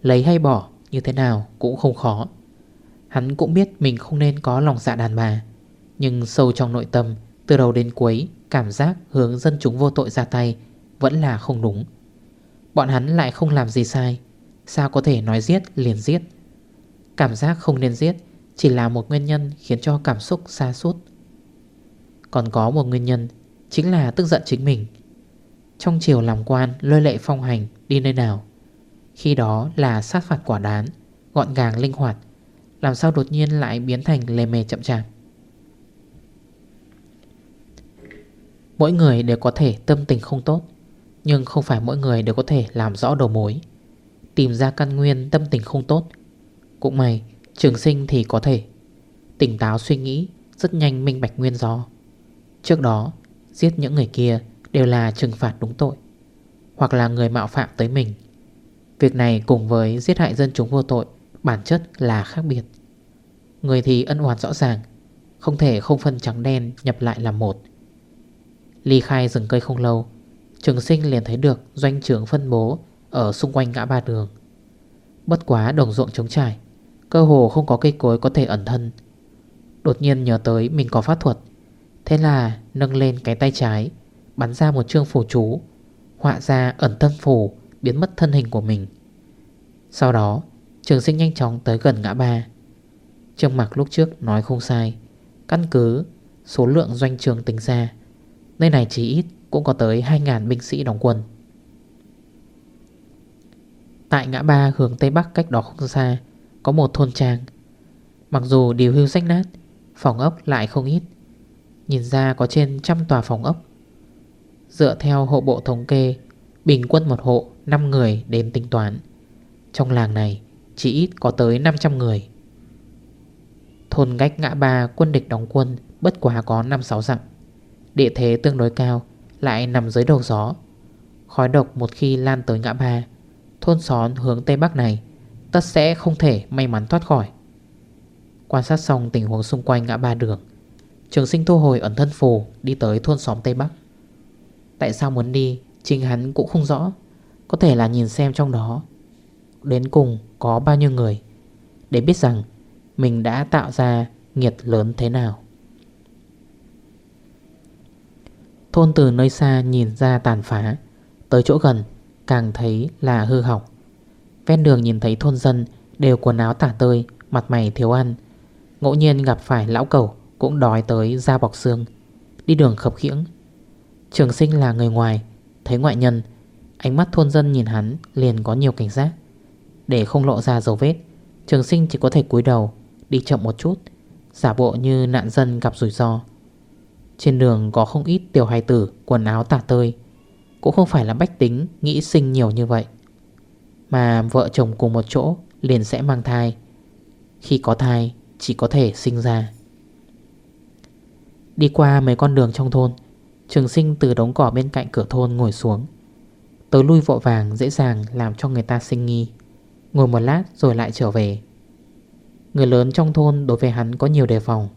Lấy hay bỏ, như thế nào cũng không khó. Hắn cũng biết mình không nên có lòng dạ đàn bà, Nhưng sâu trong nội tâm, Từ đầu đến cuối, Cảm giác hướng dân chúng vô tội ra tay Vẫn là không đúng. Bọn hắn lại không làm gì sai, Sao có thể nói giết liền giết? Cảm giác không nên giết Chỉ là một nguyên nhân khiến cho cảm xúc xa suốt Còn có một nguyên nhân Chính là tức giận chính mình. Trong chiều làm quan, lôi lệ phong hành đi nơi nào? Khi đó là sát phạt quả đán, Gọn gàng linh hoạt, Làm sao đột nhiên lại biến thành lề mề chậm chạp? Mỗi người đều có thể tâm tình không tốt, Nhưng không phải mỗi người đều có thể làm rõ đầu mối. Tìm ra căn nguyên tâm tình không tốt, Cũng may, trường sinh thì có thể. Tỉnh táo suy nghĩ, Rất nhanh minh bạch nguyên do. Trước đó giết những người kia Đều là trừng phạt đúng tội, Hoặc là người mạo phạm tới mình. Việc này cùng với giết hại dân chúng vô tội Bản chất là khác biệt. Người thì ân oán rõ ràng, Không thể không phân trắng đen nhập lại làm một. Ly khai rừng cây không lâu, Trường sinh liền thấy được doanh trưởng phân bố Ở xung quanh ngã ba đường. Bất quá đồng ruộng trống trải, Cơ hồ không có cây cối có thể ẩn thân. Đột nhiên nhớ tới mình có pháp thuật Thế là nâng lên cái tay trái, Bắn ra một chương phù chú, Họa ra ẩn thân phù Biến mất thân hình của mình. Sau đó, trường sinh nhanh chóng tới gần ngã ba. Trương mặc lúc trước nói không sai, Căn cứ số lượng doanh trường tính ra, Nơi này chỉ ít cũng có tới 2.000 binh sĩ đóng quân. Tại ngã ba hướng Tây Bắc cách đó không xa, Có một thôn trang. Mặc dù điều hưu sách nát, Phòng ốc lại không ít Nhìn ra có trên trăm tòa phòng ốc. Dựa theo hộ bộ thống kê, Bình quân một hộ 5 người đến tính toán. Trong làng này, Chỉ ít có tới 500 người. Thôn gách ngã ba quân địch đóng quân Bất quá có 5-6 dặm. Địa thế tương đối cao, Lại nằm dưới đầu gió. Khói độc một khi lan tới ngã ba, Thôn xóm hướng Tây Bắc này, Tất sẽ không thể may mắn thoát khỏi. Quan sát xong tình huống xung quanh ngã ba đường Trường sinh thu hồi ẩn thân phù, Đi tới thôn xóm Tây Bắc. Tại sao muốn đi, Chính hắn cũng không rõ. Có thể là nhìn xem trong đó. Đến cùng có bao nhiêu người, Để biết rằng mình đã tạo ra nghiệt lớn thế nào. Thôn từ nơi xa nhìn ra tàn phá, Tới chỗ gần, càng thấy là hư hỏng. Ven đường nhìn thấy thôn dân đều quần áo tả tơi, Mặt mày thiếu ăn. Ngẫu nhiên gặp phải lão cầu cũng đói tới da bọc xương, Đi đường khập khiễng. Trường sinh là người ngoài, Thấy ngoại nhân, Ánh mắt thôn dân nhìn hắn liền có nhiều cảnh giác. Để không lộ ra dấu vết, Trường sinh chỉ có thể cúi đầu, Đi chậm một chút, Giả bộ như nạn dân gặp rủi ro. Trên đường có không ít tiểu hài tử Quần áo tả tơi, Cũng không phải là bách tính Nghĩ sinh nhiều như vậy. Mà vợ chồng cùng một chỗ Liền sẽ mang thai, Khi có thai chỉ có thể sinh ra. Đi qua mấy con đường trong thôn. Trường sinh từ đống cỏ bên cạnh cửa thôn ngồi xuống. Tới lui vội vàng, dễ dàng làm cho người ta sinh nghi. Ngồi một lát rồi lại trở về. Người lớn trong thôn đối với hắn có nhiều đề phòng,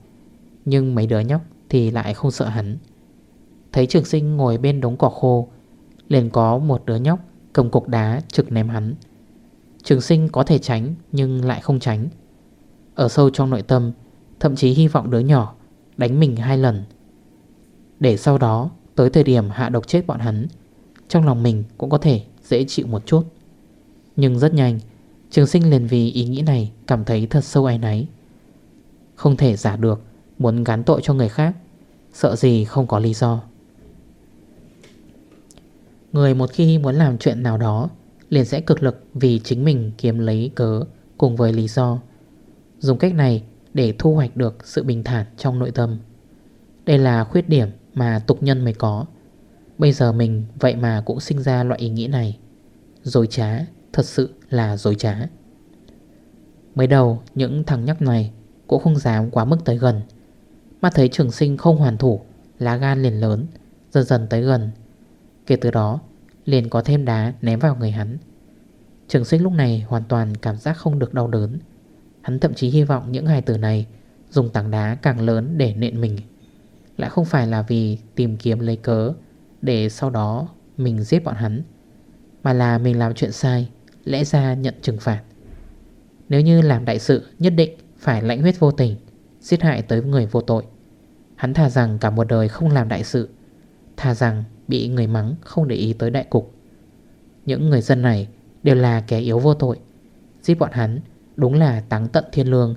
Nhưng mấy đứa nhóc thì lại không sợ hắn. Thấy trường sinh ngồi bên đống cỏ khô, Liền có một đứa nhóc cầm cục đá trực ném hắn. Trường sinh có thể tránh nhưng lại không tránh. Ở sâu trong nội tâm, Thậm chí hy vọng đứa nhỏ đánh mình hai lần. Để sau đó, tới thời điểm hạ độc chết bọn hắn, Trong lòng mình cũng có thể dễ chịu một chút. Nhưng rất nhanh, Trường sinh liền vì ý nghĩ này Cảm thấy thật sâu ai náy. Không thể giả được, Muốn gắn tội cho người khác, Sợ gì không có lý do. Người một khi muốn làm chuyện nào đó, Liền sẽ cực lực vì chính mình kiếm lấy cớ Cùng với lý do. Dùng cách này để thu hoạch được sự bình thản trong nội tâm. Đây là khuyết điểm mà tục nhân mới có. Bây giờ mình vậy mà cũng sinh ra loại ý nghĩ này. Dối trá, Thật sự là dối trá. Mới đầu, những thằng nhóc này Cũng không dám quá mức tới gần. Mắt thấy trường sinh không hoàn thủ, Lá gan liền lớn, Dần dần tới gần. Kể từ đó, liền có thêm đá ném vào người hắn. Trường sinh lúc này hoàn toàn cảm giác không được đau đớn. Hắn thậm chí hy vọng những hài tử này Dùng tảng đá càng lớn để nện mình. Lại không phải là vì tìm kiếm lấy cớ Để sau đó mình giết bọn hắn, Mà là mình làm chuyện sai, Lẽ ra nhận trừng phạt. Nếu như làm đại sự, nhất định Phải lãnh huyết vô tình, Giết hại tới người vô tội. Hắn thà rằng cả một đời không làm đại sự, Thà rằng bị người mắng không để ý tới đại cục. Những người dân này đều là kẻ yếu vô tội, Giết bọn hắn đúng là táng tận thiên lương.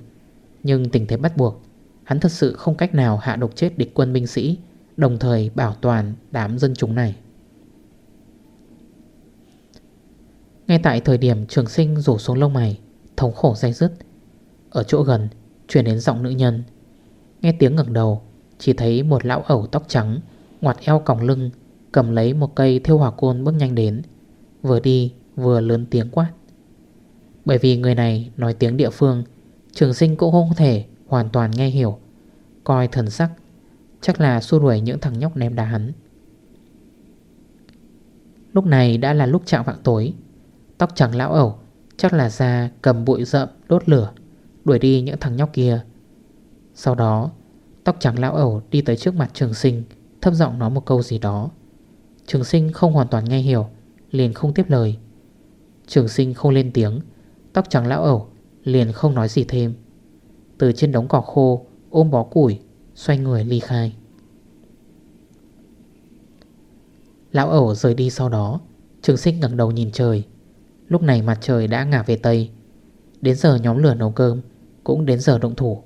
Nhưng tình thế bắt buộc, Hắn thật sự không cách nào hạ độc chết địch quân binh sĩ, Đồng thời bảo toàn đám dân chúng này. Ngay tại thời điểm trường sinh rủ xuống lông mày, Thống khổ dây dứt Ở chỗ gần chuyển đến giọng nữ nhân. Nghe tiếng ngẩng đầu, Chỉ thấy một lão ẩu tóc trắng, Ngoặt eo còng lưng, Cầm lấy một cây thiêu hỏa côn bước nhanh đến, Vừa đi vừa lớn tiếng quát. Bởi vì người này nói tiếng địa phương, Trường sinh cũng không thể hoàn toàn nghe hiểu. Coi thần sắc, Chắc là xua đuổi những thằng nhóc ném đá hắn. Lúc này đã là lúc chạm vạng tối. Tóc trắng lão ẩu, Chắc là ra cầm bụi rậm đốt lửa, Đuổi đi những thằng nhóc kia. Sau đó, Tóc trắng lão ẩu đi tới trước mặt trường sinh, Thấp giọng nói một câu gì đó. Trường sinh không hoàn toàn nghe hiểu, Liền không tiếp lời. Trường sinh không lên tiếng Tóc trắng lão ẩu, liền không nói gì thêm. Từ trên đống cỏ khô, Ôm bó củi, Xoay người ly khai. Lão ẩu rời đi sau đó, Trường sinh ngẩng đầu nhìn trời. Lúc này mặt trời đã ngả về Tây. Đến giờ nhóm lửa nấu cơm, Cũng đến giờ động thủ.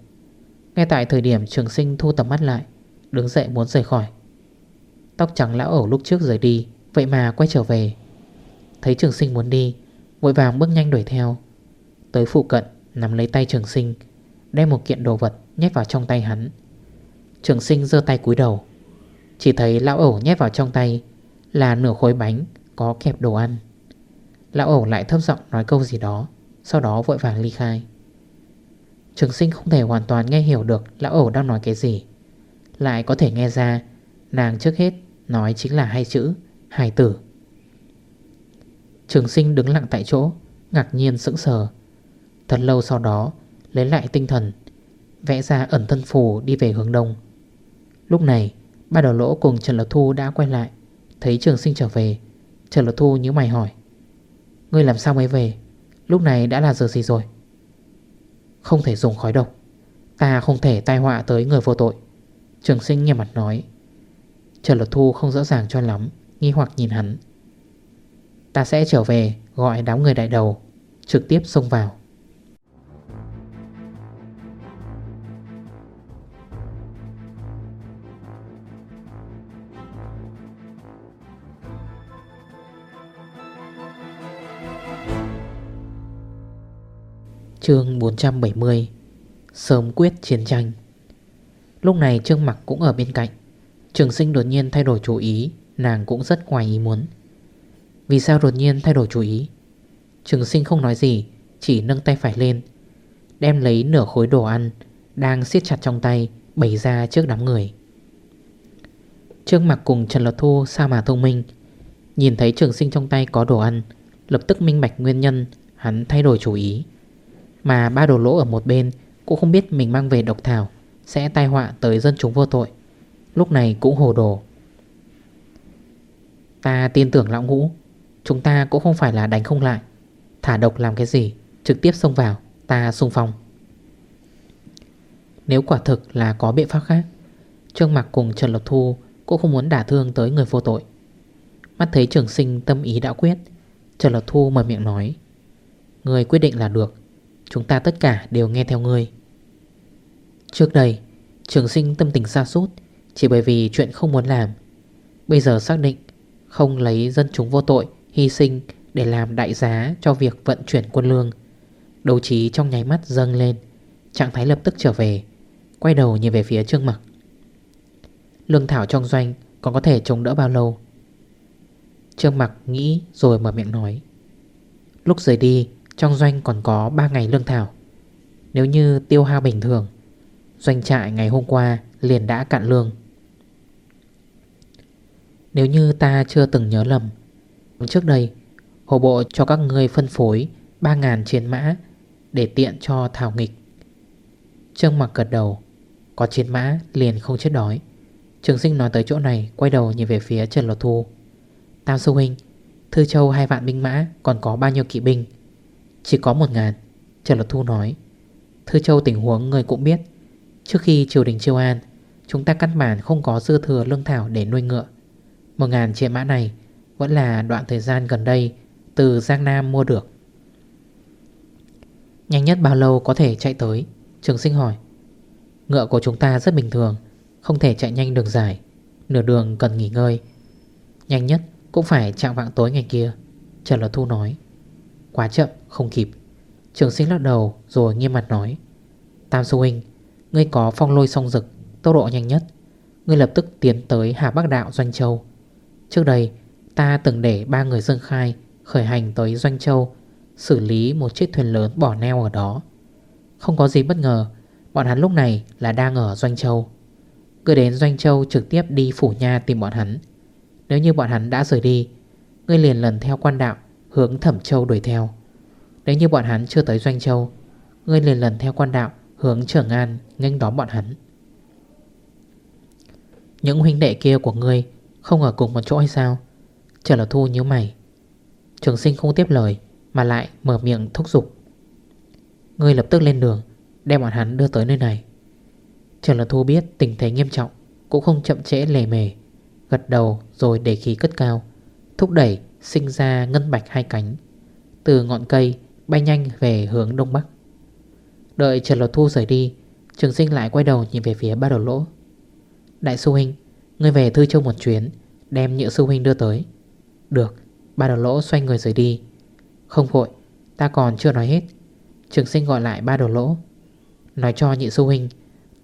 Ngay tại thời điểm trường sinh thu tầm mắt lại, Đứng dậy muốn rời khỏi. Tóc trắng lão ẩu lúc trước rời đi, Vậy mà quay trở về. Thấy trường sinh muốn đi, Vội vàng bước nhanh đuổi theo. Tới phụ cận, nắm lấy tay trường sinh, Đem một kiện đồ vật nhét vào trong tay hắn. Trường sinh dơ tay cúi đầu, Chỉ thấy lão ẩu nhét vào trong tay Là nửa khối bánh Có kẹp đồ ăn. Lão ẩu lại thấp giọng nói câu gì đó, Sau đó vội vàng ly khai. Trường sinh không thể hoàn toàn nghe hiểu được Lão ẩu đang nói cái gì, Lại có thể nghe ra Nàng trước hết nói chính là hai chữ, Hài tử. Trường sinh đứng lặng tại chỗ, Ngạc nhiên sững sờ. Thật lâu sau đó, lấy lại tinh thần, Vẽ ra ẩn thân phù đi về hướng đông. Lúc này, Ba đầu lỗ cùng Trần Lật Thu đã quay lại, Thấy trường sinh trở về. Trần Lật Thu nhớ mày hỏi, Ngươi làm sao mới về? Lúc này đã là giờ gì rồi? Không thể dùng khói độc Ta không thể tai họa tới người vô tội. Trường sinh nghiêm mặt nói. Trần lộc Thu không rõ ràng cho lắm, Nghi hoặc nhìn hắn. Ta sẽ trở về gọi đám người đại đầu, Trực tiếp xông vào. Chương 470 Sớm quyết chiến tranh. Lúc này Trương Mặc cũng ở bên cạnh. Trường sinh đột nhiên thay đổi chủ ý, Nàng cũng rất ngoài ý muốn. Vì sao đột nhiên thay đổi chủ ý? Trường sinh không nói gì, Chỉ nâng tay phải lên, Đem lấy nửa khối đồ ăn Đang siết chặt trong tay Bày ra trước đám người. Trương Mặc cùng Trần Lật Thu Sao mà thông minh, Nhìn thấy trường sinh trong tay có đồ ăn, Lập tức minh bạch nguyên nhân, Hắn thay đổi chủ ý. Mà ba đồ lỗ ở một bên, Cũng không biết mình mang về độc thảo, Sẽ tai họa tới dân chúng vô tội. Lúc này cũng hồ đồ. Ta tin tưởng lão ngũ, Chúng ta cũng không phải là đánh không lại. Thả độc làm cái gì, Trực tiếp xông vào, Ta xung phong. Nếu quả thực là có biện pháp khác, Trương Mạc cùng Trần Lộc Thu Cũng không muốn đả thương tới người vô tội. Mắt thấy trường sinh tâm ý đã quyết, Trần Lộc Thu mở miệng nói, Người quyết định là được Chúng ta tất cả đều nghe theo người. Trước đây, Trường sinh tâm tình xa sút Chỉ bởi vì chuyện không muốn làm. Bây giờ xác định Không lấy dân chúng vô tội Hy sinh để làm đại giá cho việc vận chuyển quân lương. Đầu trí trong nháy mắt dâng lên, Trạng thái lập tức trở về, Quay đầu nhìn về phía Trương Mặc. Lương thảo trong doanh Còn có thể chống đỡ bao lâu? Trương Mặc nghĩ rồi mở miệng nói. Lúc rời đi trong doanh còn có 3 ngày lương thảo. Nếu như tiêu hao bình thường, Doanh trại ngày hôm qua liền đã cạn lương. Nếu như ta chưa từng nhớ lầm, Trước đây Hồ bộ cho các người phân phối 3.000 chiến mã Để tiện cho thảo nghịch. Trương mặc gật đầu, Có chiến mã liền không chết đói. Trường sinh nói tới chỗ này, Quay đầu nhìn về phía Trần Lột Thu. Tam sư huynh, Thư Châu hai vạn binh mã Còn có bao nhiêu kỵ binh? Chỉ có một ngàn, Trần Lột Thu nói. Thư Châu, tình huống người cũng biết. Trước khi triều đình triều an, Chúng ta căn bản không có dư thừa lương thảo để nuôi ngựa. Một ngàn triệu mã này Vẫn là đoạn thời gian gần đây Từ Giang Nam mua được. Nhanh nhất bao lâu có thể chạy tới? Trường sinh hỏi. Ngựa của chúng ta rất bình thường, Không thể chạy nhanh đường dài, Nửa đường cần nghỉ ngơi. Nhanh nhất cũng phải chạm vạng tối ngày kia, Trần Lật Thu nói. Quá chậm, không kịp. Trường sinh lắc đầu rồi nghiêm mặt nói, Tam Sư Huynh, Ngươi có phong lôi song rực Tốc độ nhanh nhất. Ngươi lập tức tiến tới Hà Bắc Đạo Doanh Châu. Trước đây, ta từng để ba người dân khai Khởi hành tới Doanh Châu, Xử lý một chiếc thuyền lớn bỏ neo ở đó. Không có gì bất ngờ, Bọn hắn lúc này là đang ở Doanh Châu. Ngươi đến Doanh Châu trực tiếp đi Phủ Nha tìm bọn hắn. Nếu như bọn hắn đã rời đi, Ngươi liền lần theo quan đạo Hướng Thẩm Châu đuổi theo. Nếu như bọn hắn chưa tới Doanh Châu, Ngươi liền lần theo quan đạo Hướng Trường An nghênh đón bọn hắn. Những huynh đệ kia của ngươi Không ở cùng một chỗ hay sao? Trở là thu như mày. Trường sinh không tiếp lời Mà lại mở miệng thúc giục. Ngươi lập tức lên đường, Đem bọn hắn đưa tới nơi này. Trần Lật Thu biết tình thế nghiêm trọng, Cũng không chậm trễ lề mề, Gật đầu rồi để khí cất cao, Thúc đẩy sinh ra ngân bạch hai cánh. Từ ngọn cây bay nhanh về hướng đông bắc. Đợi Trần Lột Thu rời đi, Trường sinh lại quay đầu nhìn về phía ba đầu lỗ. Đại sư huynh, Ngươi về Thư Châu một chuyến, Đem nhựa sư huynh đưa tới. Được. Ba đầu lỗ xoay người rời đi. Không vội, Ta còn chưa nói hết. Trường sinh gọi lại ba đầu lỗ. Nói cho nhị sư huynh,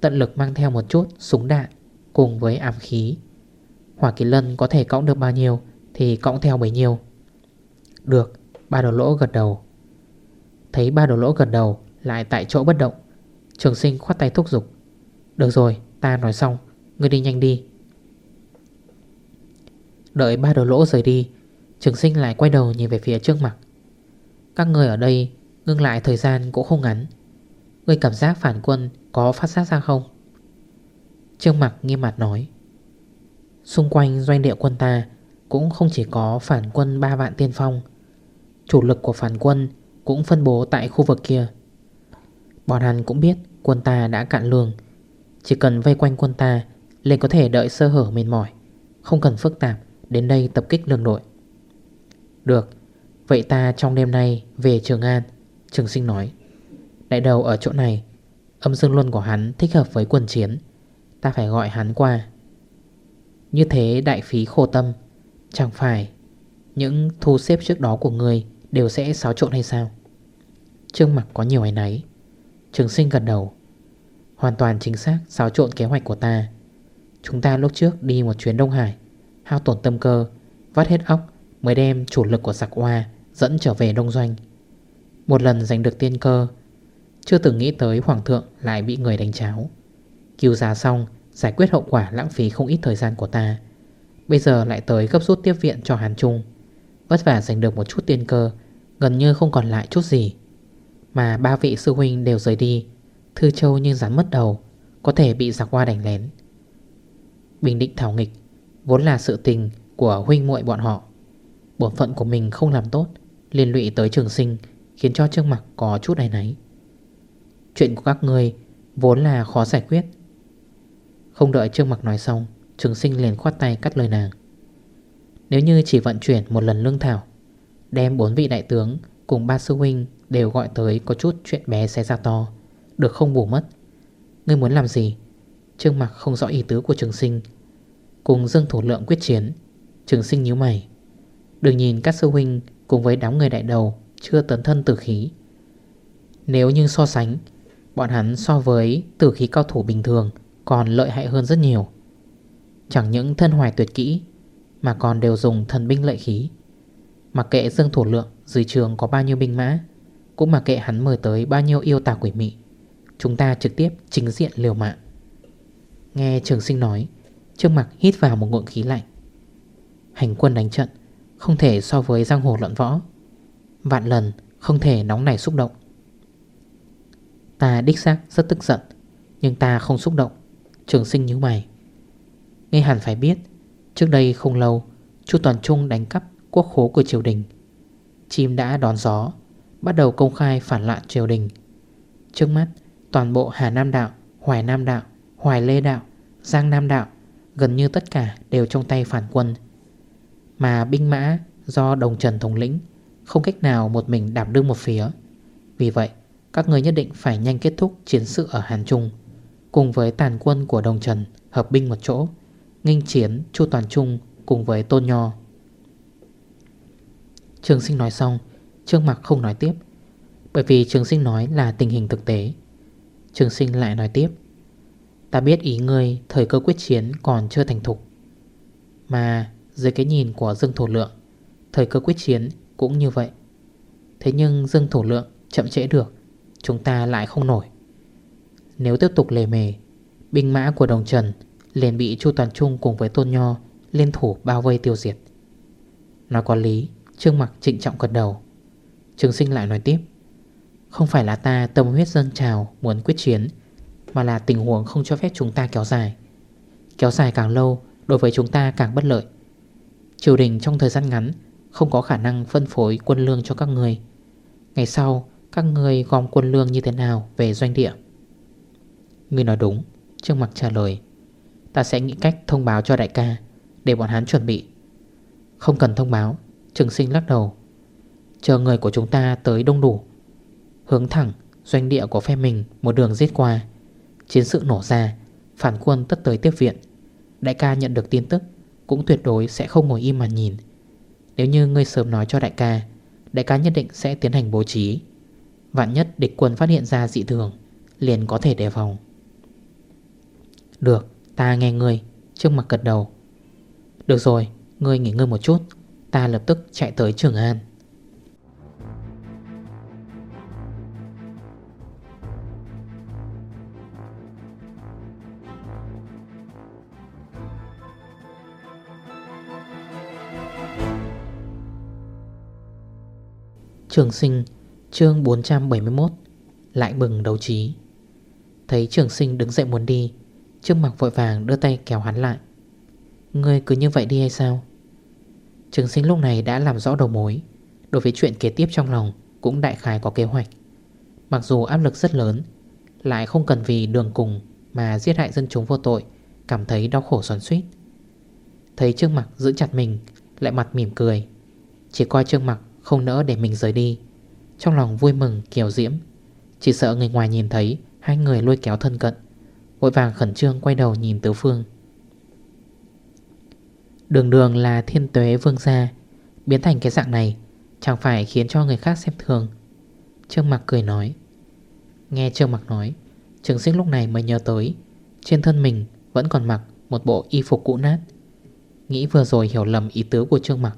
Tận lực mang theo một chút súng đạn Cùng với ám khí. Hỏa kỳ lân có thể cõng được bao nhiêu thì cộng theo bấy nhiêu? Được, Ba đầu lỗ gật đầu. Thấy ba đầu lỗ gật đầu, lại tại chỗ bất động. Trường sinh khoát tay thúc giục. Được rồi, ta nói xong, Ngươi đi nhanh đi. Đợi ba đầu lỗ rời đi, Trường sinh lại quay đầu nhìn về phía trước mặt. Các người ở đây Ngưng lại thời gian cũng không ngắn. Ngươi cảm giác phản quân có phát sát ra không? Trương mặt nghiêm mặt nói. Xung quanh doanh địa quân ta cũng không chỉ có phản quân 3 vạn tiên phong, Chủ lực của phản quân cũng phân bố tại khu vực kia. Bọn hắn cũng biết quân ta đã cạn lương Chỉ cần vây quanh quân ta liền có thể đợi sơ hở mệt mỏi, Không cần phức tạp Đến đây tập kích đường đội. Được, Vậy ta trong đêm nay về Trường An, Trường sinh nói. Đại đầu ở chỗ này, Âm dương luân của hắn thích hợp với quần chiến, Ta phải gọi hắn qua. Như thế đại phí khổ tâm Chẳng phải Những thu xếp trước đó của người Đều sẽ xáo trộn hay sao? Trương mặt có nhiều ấy nấy Trường sinh gật đầu. Hoàn toàn chính xác, xáo trộn kế hoạch của ta. Chúng ta lúc trước đi một chuyến Đông Hải, Hao tổn tâm cơ, Vắt hết óc Mới đem chủ lực của giặc hoa Dẫn trở về Đông Doanh. Một lần giành được tiên cơ, Chưa từng nghĩ tới Hoàng thượng lại bị người đánh cháo. Cứu giá xong, Giải quyết hậu quả lãng phí không ít thời gian của ta. Bây giờ lại tới gấp rút tiếp viện cho Hàn Trung. Vất vả giành được một chút tiên cơ, Gần như không còn lại chút gì. Mà ba vị sư huynh đều rời đi, Thư Châu như rắn mất đầu, Có thể bị giặc hoa đánh lén. Bình định thảo nghịch, Vốn là sự tình của huynh muội bọn họ. Bổn phận của mình không làm tốt, Liên lụy tới trường sinh, Khiến cho Trương Mặc có chút này nấy Chuyện của các người Vốn là khó giải quyết. Không đợi Trương Mặc nói xong Trường sinh liền khoát tay cắt lời nàng. Nếu như chỉ vận chuyển một lần lương thảo, Đem bốn vị đại tướng Cùng ba sư huynh đều gọi tới Có chút chuyện bé xé ra to, Được không bù mất? Ngươi muốn làm gì? Trương Mặc không rõ ý tứ của trường sinh. Cùng Dương Thủ Lượng quyết chiến, Trường sinh nhíu mày. Đừng nhìn các sư huynh cùng với đám người đại đầu Chưa tấn thân tử khí. Nếu như so sánh, Bọn hắn so với tử khí cao thủ bình thường Còn lợi hại hơn rất nhiều. Chẳng những thân hoài tuyệt kỹ, Mà còn đều dùng thần binh lợi khí. Mặc kệ Dương Thủ Lượng, Dưới trường có bao nhiêu binh mã, Cũng mặc kệ hắn mời tới bao nhiêu yêu tà quỷ mị, Chúng ta trực tiếp chính diện liều mạng. Nghe trường sinh nói Trước mặt hít vào một ngụm khí lạnh. Hành quân đánh trận, Không thể so với giang hồ luận võ. Vạn lần không thể nóng nảy xúc động. Ta đích xác rất tức giận, Nhưng ta không xúc động. Trường sinh như mày. Ngay hẳn phải biết, Trước đây không lâu, Chu Toàn Trung đánh cắp quốc khố của triều đình. Chim đã đón gió, Bắt đầu công khai phản loạn triều đình. Trước mắt, toàn bộ Hà Nam Đạo, Hoài Nam Đạo, Hoài Lê Đạo, Giang Nam Đạo Gần như tất cả đều trong tay phản quân. Mà binh mã do Đồng Trần thống lĩnh Không cách nào một mình đảm đương một phía. Vì vậy, các người nhất định phải nhanh kết thúc chiến sự ở Hàn Trung, Cùng với tàn quân của Đồng Trần hợp binh một chỗ. Nghênh chiến Chu Toàn Trung cùng với Tôn Nho. Trường sinh nói xong, Trương Mặc không nói tiếp, Bởi vì trường sinh nói là tình hình thực tế. Trường sinh lại nói tiếp, Ta biết ý ngươi thời cơ quyết chiến còn chưa thành thục, Mà dưới cái nhìn của Dương Thổ Lượng, Thời cơ quyết chiến cũng như vậy. Thế nhưng Dương Thổ Lượng chậm trễ được, Chúng ta lại không nổi. Nếu tiếp tục lề mề, Binh mã của Đồng Trần liền bị Chu Toàn Trung cùng với Tôn Nho Liên thủ bao vây tiêu diệt. Nói có lý, Trương mặc trịnh trọng gật đầu. Trường sinh lại nói tiếp, Không phải là ta tâm huyết dân trào Muốn quyết chiến, Mà là tình huống không cho phép chúng ta kéo dài. Kéo dài càng lâu, Đối với chúng ta càng bất lợi. Triều đình trong thời gian ngắn Không có khả năng phân phối quân lương cho các người. Ngày sau, Các người gom quân lương như thế nào Về doanh địa? Người nói đúng, Trương mặc trả lời Ta sẽ nghĩ cách thông báo cho đại ca, Để bọn hắn chuẩn bị. Không cần thông báo, Trường sinh lắc đầu. Chờ người của chúng ta tới đông đủ. Hướng thẳng, doanh địa của phe mình Một đường giết qua. Chiến sự nổ ra, Phản quân tất tới tiếp viện. Đại ca nhận được tin tức, Cũng tuyệt đối sẽ không ngồi im mà nhìn. Nếu như ngươi sớm nói cho đại ca Đại ca nhất định sẽ tiến hành bố trí. Vạn nhất địch quân phát hiện ra dị thường, Liền có thể đề phòng. Được. Ta nghe ngươi, Trước mặt gật đầu. Được rồi, Ngươi nghỉ ngơi một chút, Ta lập tức chạy tới Trường An. Trường sinh, chương 471 Lại bừng đấu trí. Thấy trường sinh đứng dậy muốn đi Trương mặc vội vàng đưa tay kéo hắn lại. Ngươi cứ như vậy đi hay sao? Trường sinh lúc này đã làm rõ đầu mối. Đối với chuyện kế tiếp trong lòng, cũng đại khái có kế hoạch. Mặc dù áp lực rất lớn, Lại không cần vì đường cùng Mà giết hại dân chúng vô tội, Cảm thấy đau khổ xoắn suýt Thấy Trương Mặc giữ chặt mình, Lại mặt mỉm cười. Chỉ coi Trương Mặc không nỡ để mình rời đi. Trong lòng vui mừng, kiều diễm. Chỉ sợ người ngoài nhìn thấy, Hai người lôi kéo thân cận. Vội vàng khẩn trương quay đầu nhìn tứ phương. Đường đường là thiên tuế vương gia, Biến thành cái dạng này, Chẳng phải khiến cho người khác xem thường. Trương Mặc cười nói. Nghe Trương Mặc nói, Trường sinh lúc này mới nhớ tới, Trên thân mình vẫn còn mặc một bộ y phục cũ nát. Nghĩ vừa rồi hiểu lầm ý tứ của Trương Mặc,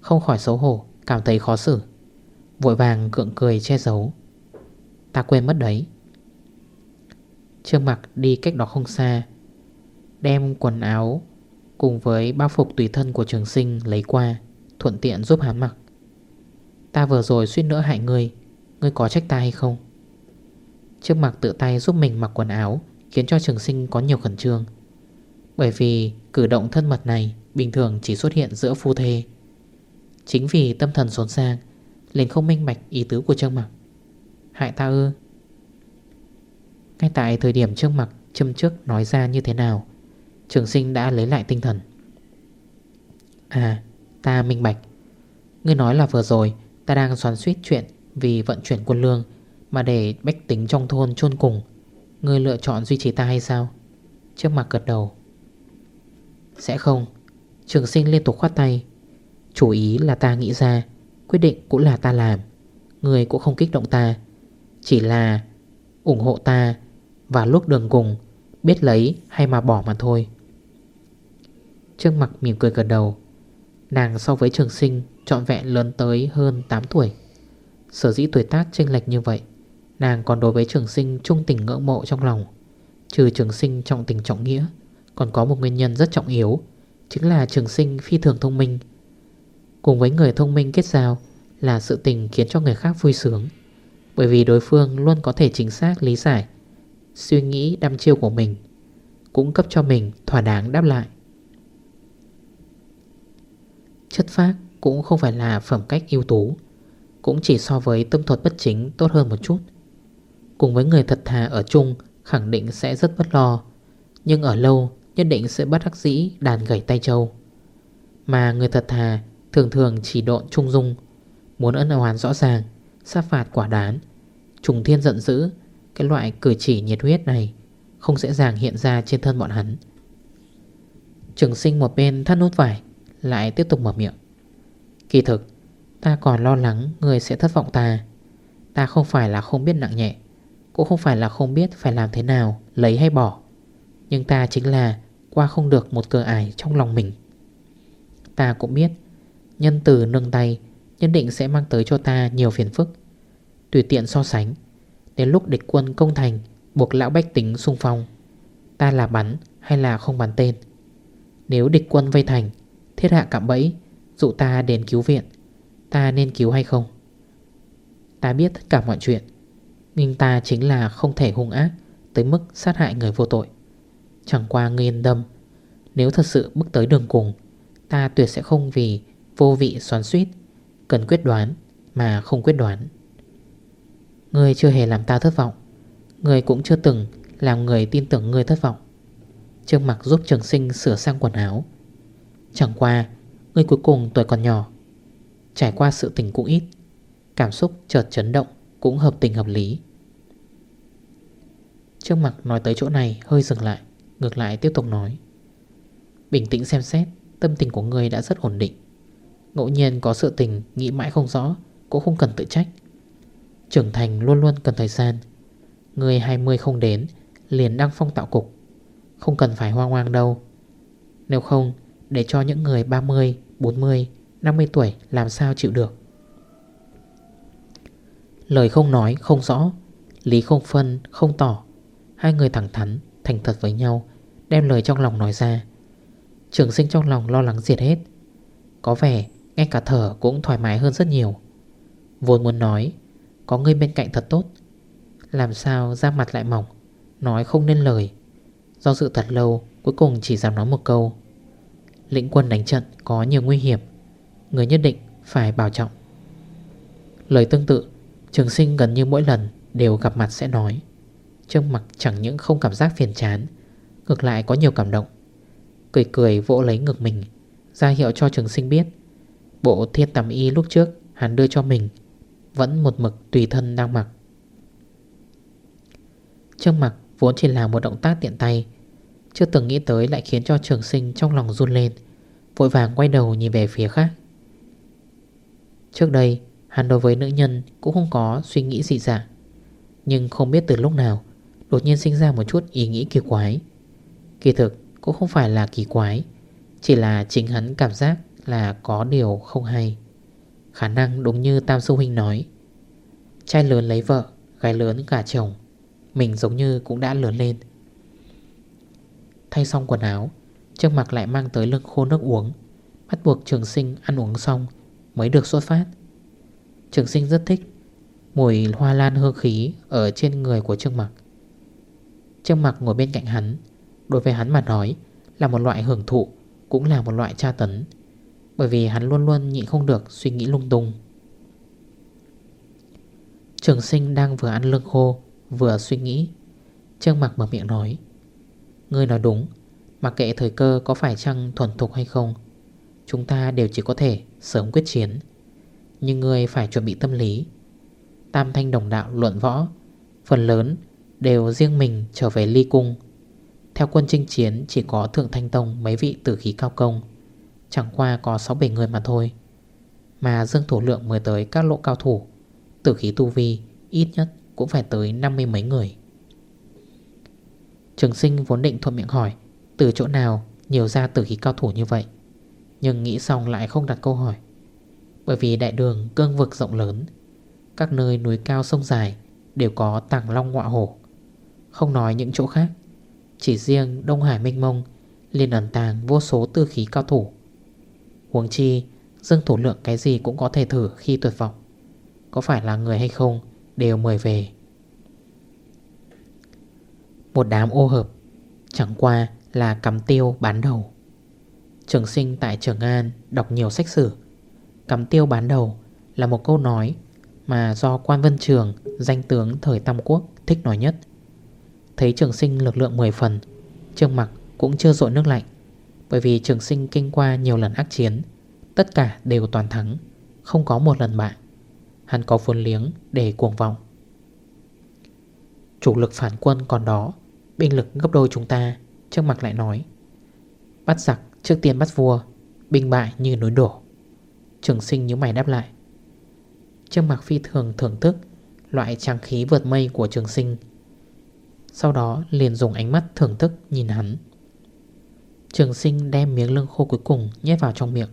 Không khỏi xấu hổ, Cảm thấy khó xử. Vội vàng cưỡng cười che giấu. Ta quên mất đấy. Trương Mặc đi cách đó không xa, Đem quần áo Cùng với bao phục tùy thân của trường sinh lấy qua, Thuận tiện giúp hắn mặc. Ta vừa rồi suýt nữa hại ngươi Ngươi có trách ta hay không? Trước mặt tự tay giúp mình mặc quần áo, Khiến cho trường sinh có nhiều khẩn trương. Bởi vì cử động thân mật này Bình thường chỉ xuất hiện giữa phu thê. Chính vì tâm thần xốn sang liền không minh bạch ý tứ của Trương Mặc. Hại ta ư? Ngay tại thời điểm trước mặt châm trước nói ra như thế nào, Trường sinh đã lấy lại tinh thần. À ta minh bạch. Ngươi nói là vừa rồi, Ta đang xoắn suýt chuyện Vì vận chuyển quân lương Mà để bách tính trong thôn chôn cùng. Ngươi lựa chọn duy trì ta hay sao? Trước mặt gật đầu. Sẽ không. Trường sinh liên tục khoát tay. Chủ ý là ta nghĩ ra, Quyết định cũng là ta làm. Người cũng không kích động ta. Chỉ là ủng hộ ta và lúc đường cùng, Biết lấy hay mà bỏ mà thôi. Trương mặt mỉm cười gật đầu, Nàng so với trường sinh Trọn vẹn lớn tới hơn 8 tuổi. Sở dĩ tuổi tác chênh lệch như vậy, Nàng còn đối với trường sinh trung tình ngỡ mộ trong lòng. Trừ trường sinh trọng tình trọng nghĩa, Còn có một nguyên nhân rất trọng yếu, Chính là trường sinh phi thường thông minh. Cùng với người thông minh kết giao Là sự tình khiến cho người khác vui sướng, Bởi vì đối phương luôn có thể chính xác lý giải Suy nghĩ đăm chiêu của mình, Cũng cấp cho mình thỏa đáng đáp lại. Chất phác cũng không phải là phẩm cách ưu tú, Cũng chỉ so với tâm thuật bất chính tốt hơn một chút. Cùng với người thật thà ở chung Khẳng định sẽ rất bất lo, Nhưng ở lâu nhất định sẽ bắt đắc dĩ đàn gãy tay trâu. Mà người thật thà thường thường chỉ độn trung dung, Muốn ân hoàn rõ ràng, Sát phạt quả đán, Trùng thiên giận dữ cái loại cử chỉ nhiệt huyết này Không dễ dàng hiện ra trên thân bọn hắn. Trường sinh một bên thắt nút vải Lại tiếp tục mở miệng. Kỳ thực, Ta còn lo lắng người sẽ thất vọng ta. Ta không phải là không biết nặng nhẹ, Cũng không phải là không biết phải làm thế nào, Lấy hay bỏ. Nhưng ta chính là qua không được một cửa ải trong lòng mình. Ta cũng biết, Nhân từ nâng tay nhân định sẽ mang tới cho ta nhiều phiền phức. Tùy tiện so sánh Đến lúc địch quân công thành, Buộc lão bách tính xung phong, Ta là bắn hay là không bắn tên? Nếu địch quân vây thành, Thiết hạ cạm bẫy, Dụ ta đến cứu viện, Ta nên cứu hay không? Ta biết tất cả mọi chuyện, Nhưng ta chính là không thể hung ác Tới mức sát hại người vô tội. Chẳng qua ngươi yên tâm Nếu thật sự bước tới đường cùng, Ta tuyệt sẽ không vì vô vị xoắn suýt Cần quyết đoán mà không quyết đoán. Ngươi chưa hề làm ta thất vọng. Ngươi cũng chưa từng làm người tin tưởng ngươi thất vọng. Trương mặc giúp trường sinh sửa sang quần áo. Chẳng qua, Ngươi cuối cùng tuổi còn nhỏ. Trải qua sự tình cũng ít. Cảm xúc chợt chấn động Cũng hợp tình hợp lý. Trương mặt nói tới chỗ này, hơi dừng lại, Ngược lại tiếp tục nói. Bình tĩnh xem xét, Tâm tình của ngươi đã rất ổn định. Ngẫu nhiên có sự tình nghĩ mãi không rõ, Cũng không cần tự trách. Trưởng thành luôn luôn cần thời gian. Người 20 không đến Liền đăng phong tạo cục. Không cần phải hoang hoang đâu. Nếu không để cho những người 30, 40, 50 tuổi làm sao chịu được? Lời không nói không rõ Lý không phân không tỏ Hai người thẳng thắn thành thật với nhau Đem lời trong lòng nói ra. Trường sinh trong lòng lo lắng diệt hết. Có vẻ ngay cả thở cũng thoải mái hơn rất nhiều. Vốn muốn nói có người bên cạnh thật tốt. Làm sao ra mặt lại mỏng? Nói không nên lời. Do dự thật lâu, Cuối cùng chỉ dám nói một câu. Lĩnh quân đánh trận có nhiều nguy hiểm. Người nhất định phải bảo trọng. Lời tương tự, Trường sinh gần như mỗi lần đều gặp mặt sẽ nói. Trương mặt chẳng những không cảm giác phiền chán, Ngược lại có nhiều cảm động. Cười cười vỗ lấy ngực mình, ra hiệu cho trường sinh biết. Bộ thiên tầm y lúc trước Hắn đưa cho mình vẫn một mực tùy thân đang mặc. Trương mặc vốn chỉ là một động tác tiện tay, Chưa từng nghĩ tới lại khiến cho trường sinh trong lòng run lên, Vội vàng quay đầu nhìn về phía khác. Trước đây, Hắn đối với nữ nhân cũng không có suy nghĩ dị dạng Nhưng không biết từ lúc nào Đột nhiên sinh ra một chút ý nghĩ kỳ quái. Kỳ thực cũng không phải là kỳ quái, Chỉ là chính hắn cảm giác là có điều không hay. Khả năng đúng như Tam Sư Huynh nói. Trai lớn lấy vợ, Gái lớn cả chồng. Mình giống như cũng đã lớn lên. Thay xong quần áo, Trương mặc lại mang tới lưng khô nước uống. Bắt buộc trường sinh ăn uống xong Mới được xuất phát. Trường sinh rất thích Mùi hoa lan hương khí Ở trên người của Trương mặc. Trương mặc ngồi bên cạnh hắn, Đối với hắn mà nói Là một loại hưởng thụ, Cũng là một loại tra tấn. Bởi vì hắn luôn luôn nhịn không được suy nghĩ lung tung. Trường sinh đang vừa ăn lương khô, Vừa suy nghĩ, Trương mặc mở miệng nói, Ngươi nói đúng, Mặc kệ thời cơ có phải chăng thuần thục hay không, Chúng ta đều chỉ có thể sớm quyết chiến. Nhưng ngươi phải chuẩn bị tâm lý. Tam thanh đồng đạo luận võ, Phần lớn đều riêng mình trở về ly cung. Theo quân chinh chiến chỉ có Thượng Thanh Tông mấy vị tử khí cao công. Chẳng qua có 6-7 người mà thôi. Mà Dương Thủ Lượng mới tới các lộ cao thủ. Tử khí tu vi ít nhất cũng phải tới 50 mấy người. Trường sinh vốn định thuận miệng hỏi, Từ chỗ nào nhiều ra tử khí cao thủ như vậy? Nhưng nghĩ xong lại không đặt câu hỏi. Bởi vì đại đường cương vực rộng lớn, Các nơi núi cao sông dài Đều có tàng long ngọa hổ. Không nói những chỗ khác, Chỉ riêng Đông Hải Minh Mông liền ẩn tàng vô số tư khí cao thủ. Huống chi, Dương thủ lượng cái gì cũng có thể thử khi tuyệt vọng. Có phải là người hay không, Đều mời về. Một đám ô hợp, Chẳng qua là cắm tiêu bán đầu. Trường sinh tại Trường An Đọc nhiều sách sử. Cắm tiêu bán đầu là một câu nói Mà do quan vân trường, Danh tướng thời Tam Quốc thích nói nhất. Thấy trường sinh lực lượng 10 phần, Trương mặc cũng chưa rội nước lạnh. Bởi vì trường sinh kinh qua nhiều lần ác chiến, Tất cả đều toàn thắng, Không có một lần bại Hắn có vốn liếng để cuồng vọng. Chủ lực phản quân còn đó, Binh lực gấp đôi chúng ta, Trước mặt lại nói, Bắt giặc trước tiên bắt vua, Binh bại như núi đổ. Trường sinh như mày đáp lại, Trước mặt phi thường thưởng thức, Loại trang khí vượt mây của trường sinh. Sau đó liền dùng ánh mắt thưởng thức nhìn hắn. Trường sinh đem miếng lưng khô cuối cùng nhét vào trong miệng,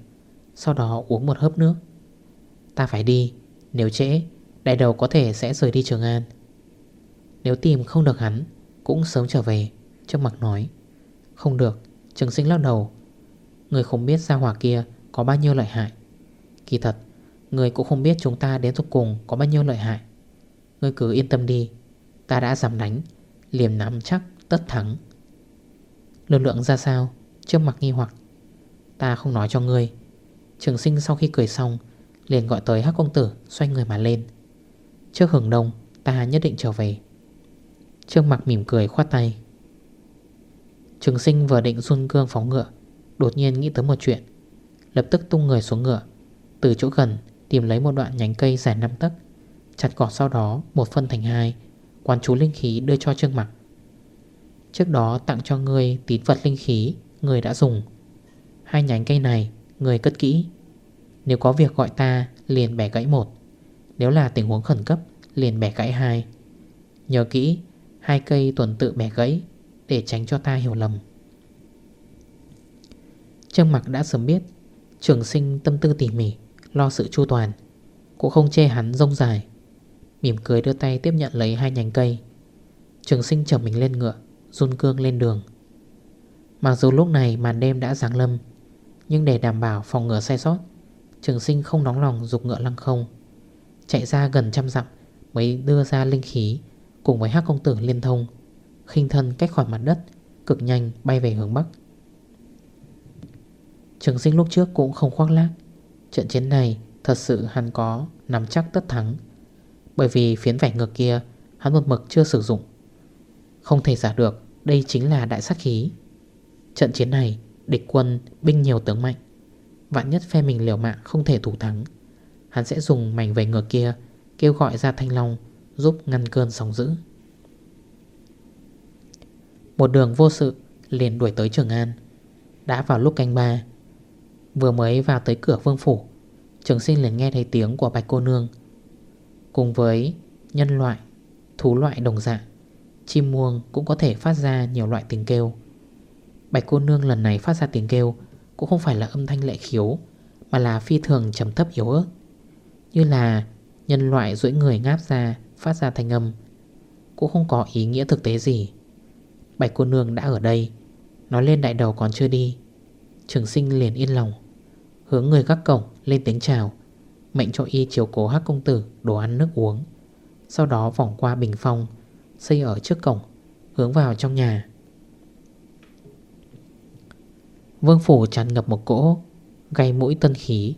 Sau đó uống một hớp nước. Ta phải đi, Nếu trễ, Đại đầu có thể sẽ rời đi Trường An. Nếu tìm không được hắn, Cũng sớm trở về, Trước mặt nói. Không được, Trường sinh lắc đầu. Người không biết ra hỏa kia có bao nhiêu lợi hại. Kỳ thật, Người cũng không biết chúng ta đến cuối cùng có bao nhiêu lợi hại. Người cứ yên tâm đi, Ta đã dám đánh, Liềm nắm chắc tất thắng. Lực lượng ra sao? Trước mặt nghi hoặc. Ta không nói cho ngươi. Trường sinh sau khi cười xong, Liền gọi tới hắc công tử, xoay người mà lên. Trước hưởng đông, ta nhất định trở về. Trương mặt mỉm cười khoát tay. Trường sinh vừa định xuân cương phóng ngựa, Đột nhiên nghĩ tới một chuyện. Lập tức tung người xuống ngựa, Từ chỗ gần tìm lấy một đoạn nhánh cây dài 5 tấc, Chặt cỏ sau đó một phân thành hai, Quán chú linh khí đưa cho Trương Mặc. Trước đó tặng cho ngươi tín vật linh khí Người đã dùng. Hai nhánh cây này, người cất kỹ. Nếu có việc gọi ta, liền bẻ gãy một. Nếu là tình huống khẩn cấp, liền bẻ gãy hai. Nhớ kỹ, Hai cây tuần tự bẻ gãy Để tránh cho ta hiểu lầm. Trương Mặc đã sớm biết, Trường sinh tâm tư tỉ mỉ, Lo sự chu toàn. Cũng không chê hắn rông dài. Mỉm cười đưa tay tiếp nhận lấy hai nhánh cây. Trường sinh chở mình lên ngựa, Run cương lên đường. Mặc dù lúc này màn đêm đã giáng lâm, Nhưng để đảm bảo phòng ngừa sai sót, Trường sinh không nóng lòng dục ngựa lăng không. Chạy ra gần trăm dặm Mới đưa ra linh khí, Cùng với hắc công tử liên thông, khinh thân cách khỏi mặt đất, Cực nhanh bay về hướng Bắc. Trường sinh lúc trước cũng không khoác lác. Trận chiến này Thật sự hắn có nắm chắc tất thắng. Bởi vì phiến vảy ngược kia Hắn một mực chưa sử dụng. Không thể giả được, Đây chính là đại sát khí. Trận chiến này địch quân binh nhiều tướng mạnh. Vạn nhất phe mình liều mạng không thể thủ thắng Hắn sẽ dùng mảnh vầy ngược kia Kêu gọi ra thanh long Giúp ngăn cơn sóng dữ. Một đường vô sự liền đuổi tới Trường An. Đã vào lúc canh ba Vừa mới vào tới cửa vương phủ Trường sinh liền nghe thấy tiếng của bạch cô nương. Cùng với nhân loại, thú loại đồng dạng Chim muông cũng có thể phát ra nhiều loại tiếng kêu. Bạch cô nương lần này phát ra tiếng kêu, Cũng không phải là âm thanh lệ khiếu, Mà là phi thường trầm thấp yếu ớt. Như là nhân loại rưỡi người ngáp ra, Phát ra thanh âm, Cũng không có ý nghĩa thực tế gì. Bạch cô nương đã ở đây, Nói lên đại đầu còn chưa đi. Trường sinh liền yên lòng, Hướng người gác cổng lên tiếng chào, Mệnh cho y chiều cố hắc công tử Đồ ăn nước uống. Sau đó vòng qua bình phong, Xây ở trước cổng, Hướng vào trong nhà. Vương phủ tràn ngập một cỗ Gây mũi tân khí.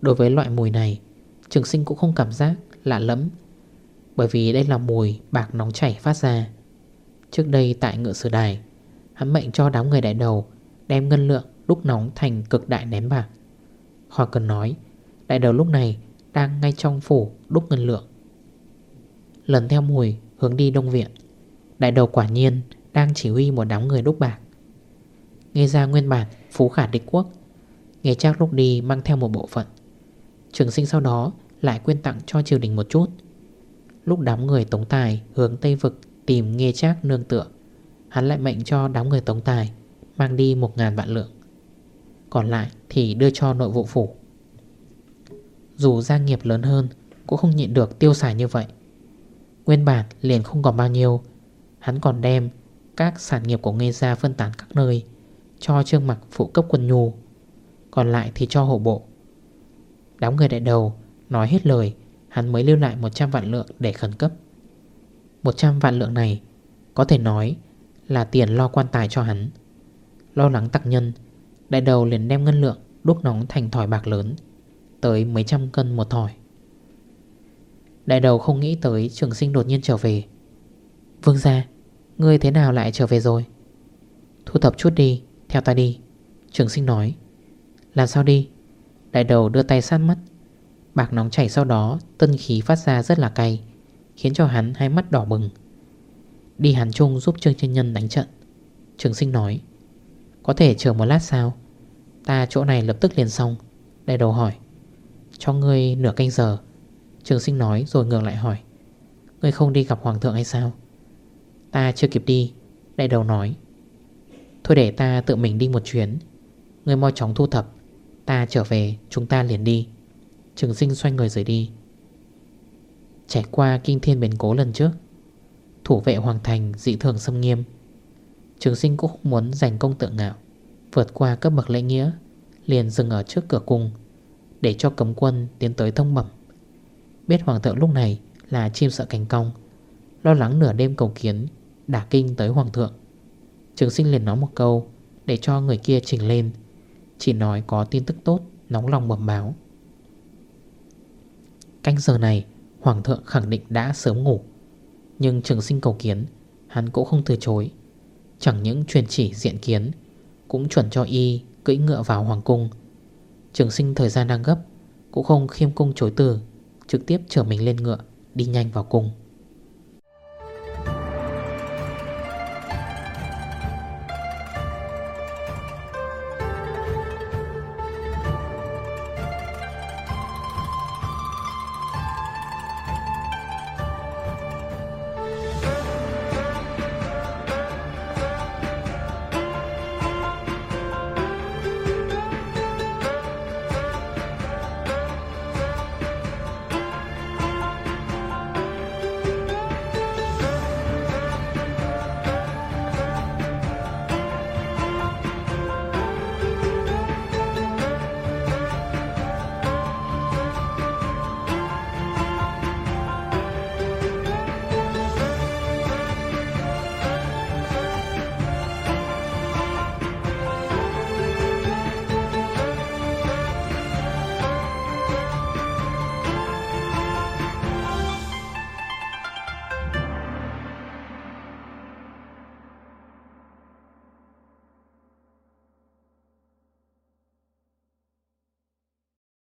Đối với loại mùi này, Trường sinh cũng không cảm giác lạ lẫm, Bởi vì đây là mùi bạc nóng chảy phát ra. Trước đây tại ngựa sử đài, Hắn mệnh cho đám người đại đầu Đem ngân lượng đúc nóng thành cực đại ném bạc. Khỏi cần nói, Đại đầu lúc này đang ngay trong phủ đúc ngân lượng. Lần theo mùi hướng đi đông viện, Đại đầu quả nhiên đang chỉ huy một đám người đúc bạc. Nghe ra nguyên bản phú khả địch quốc. Nghe chắc lúc đi mang theo một bộ phận. Trường sinh sau đó lại quyên tặng cho triều đình một chút. Lúc đám người tống tài hướng Tây Vực tìm nghe chắc nương tựa, Hắn lại mệnh cho đám người tống tài Mang đi 1.000 vạn lượng. Còn lại thì đưa cho nội vụ phủ. Dù gia nghiệp lớn hơn Cũng không nhịn được tiêu xài như vậy. Nguyên bản liền không còn bao nhiêu, Hắn còn đem các sản nghiệp của nghe Gia phân tán các nơi cho trương mặc phụ cấp quân nhu, Còn lại thì cho hộ bộ. Đám người đại đầu Nói hết lời, Hắn mới lưu lại 100 vạn lượng để khẩn cấp. 100 vạn lượng này Có thể nói là tiền lo quan tài cho hắn. Lo lắng tặc nhân, Đại đầu liền đem ngân lượng Đúc nóng thành thỏi bạc lớn, Tới mấy trăm cân một thỏi. Đại đầu không nghĩ tới trường sinh đột nhiên trở về. Vương ra Ngươi thế nào lại trở về rồi? Thu thập chút đi. Theo ta đi. Trường sinh nói. Làm sao đi? Đại đầu đưa tay sát mắt. Bạc nóng chảy sau đó, Tân khí phát ra rất là cay, Khiến cho hắn hai mắt đỏ bừng. Đi hắn chung giúp Trương Chân Nhân đánh trận. Trường sinh nói. Có thể chờ một lát sao? Ta chỗ này lập tức liền xong. Đại đầu hỏi. Cho ngươi nửa canh giờ. Trường sinh nói rồi ngược lại hỏi. Ngươi không đi gặp hoàng thượng hay sao? Ta chưa kịp đi. Đại đầu nói. Thôi để ta tự mình đi một chuyến. Người mau chóng thu thập. Ta trở về, chúng ta liền đi. Trường sinh xoay người rời đi. Trải qua kinh thiên biến cố lần trước, Thủ vệ hoàng thành dị thường xâm nghiêm. Trường sinh cũng không muốn giành công tượng ngạo, Vượt qua cấp bậc lễ nghĩa, Liền dừng ở trước cửa cung, Để cho cấm quân tiến tới thông bẩm Biết hoàng thượng lúc này là chim sợ cánh cong, Lo lắng nửa đêm cầu kiến, Đả kinh tới hoàng thượng. Trường sinh liền nói một câu Để cho người kia chỉnh lên. Chỉ nói có tin tức tốt, Nóng lòng bẩm báo. Canh giờ này, Hoàng thượng khẳng định đã sớm ngủ. Nhưng trường sinh cầu kiến, Hắn cũng không từ chối. Chẳng những truyền chỉ diện kiến, Cũng chuẩn cho y cưỡi ngựa vào hoàng cung. Trường sinh thời gian đang gấp, Cũng không khiêm cung chối từ, Trực tiếp trở mình lên ngựa, Đi nhanh vào cung.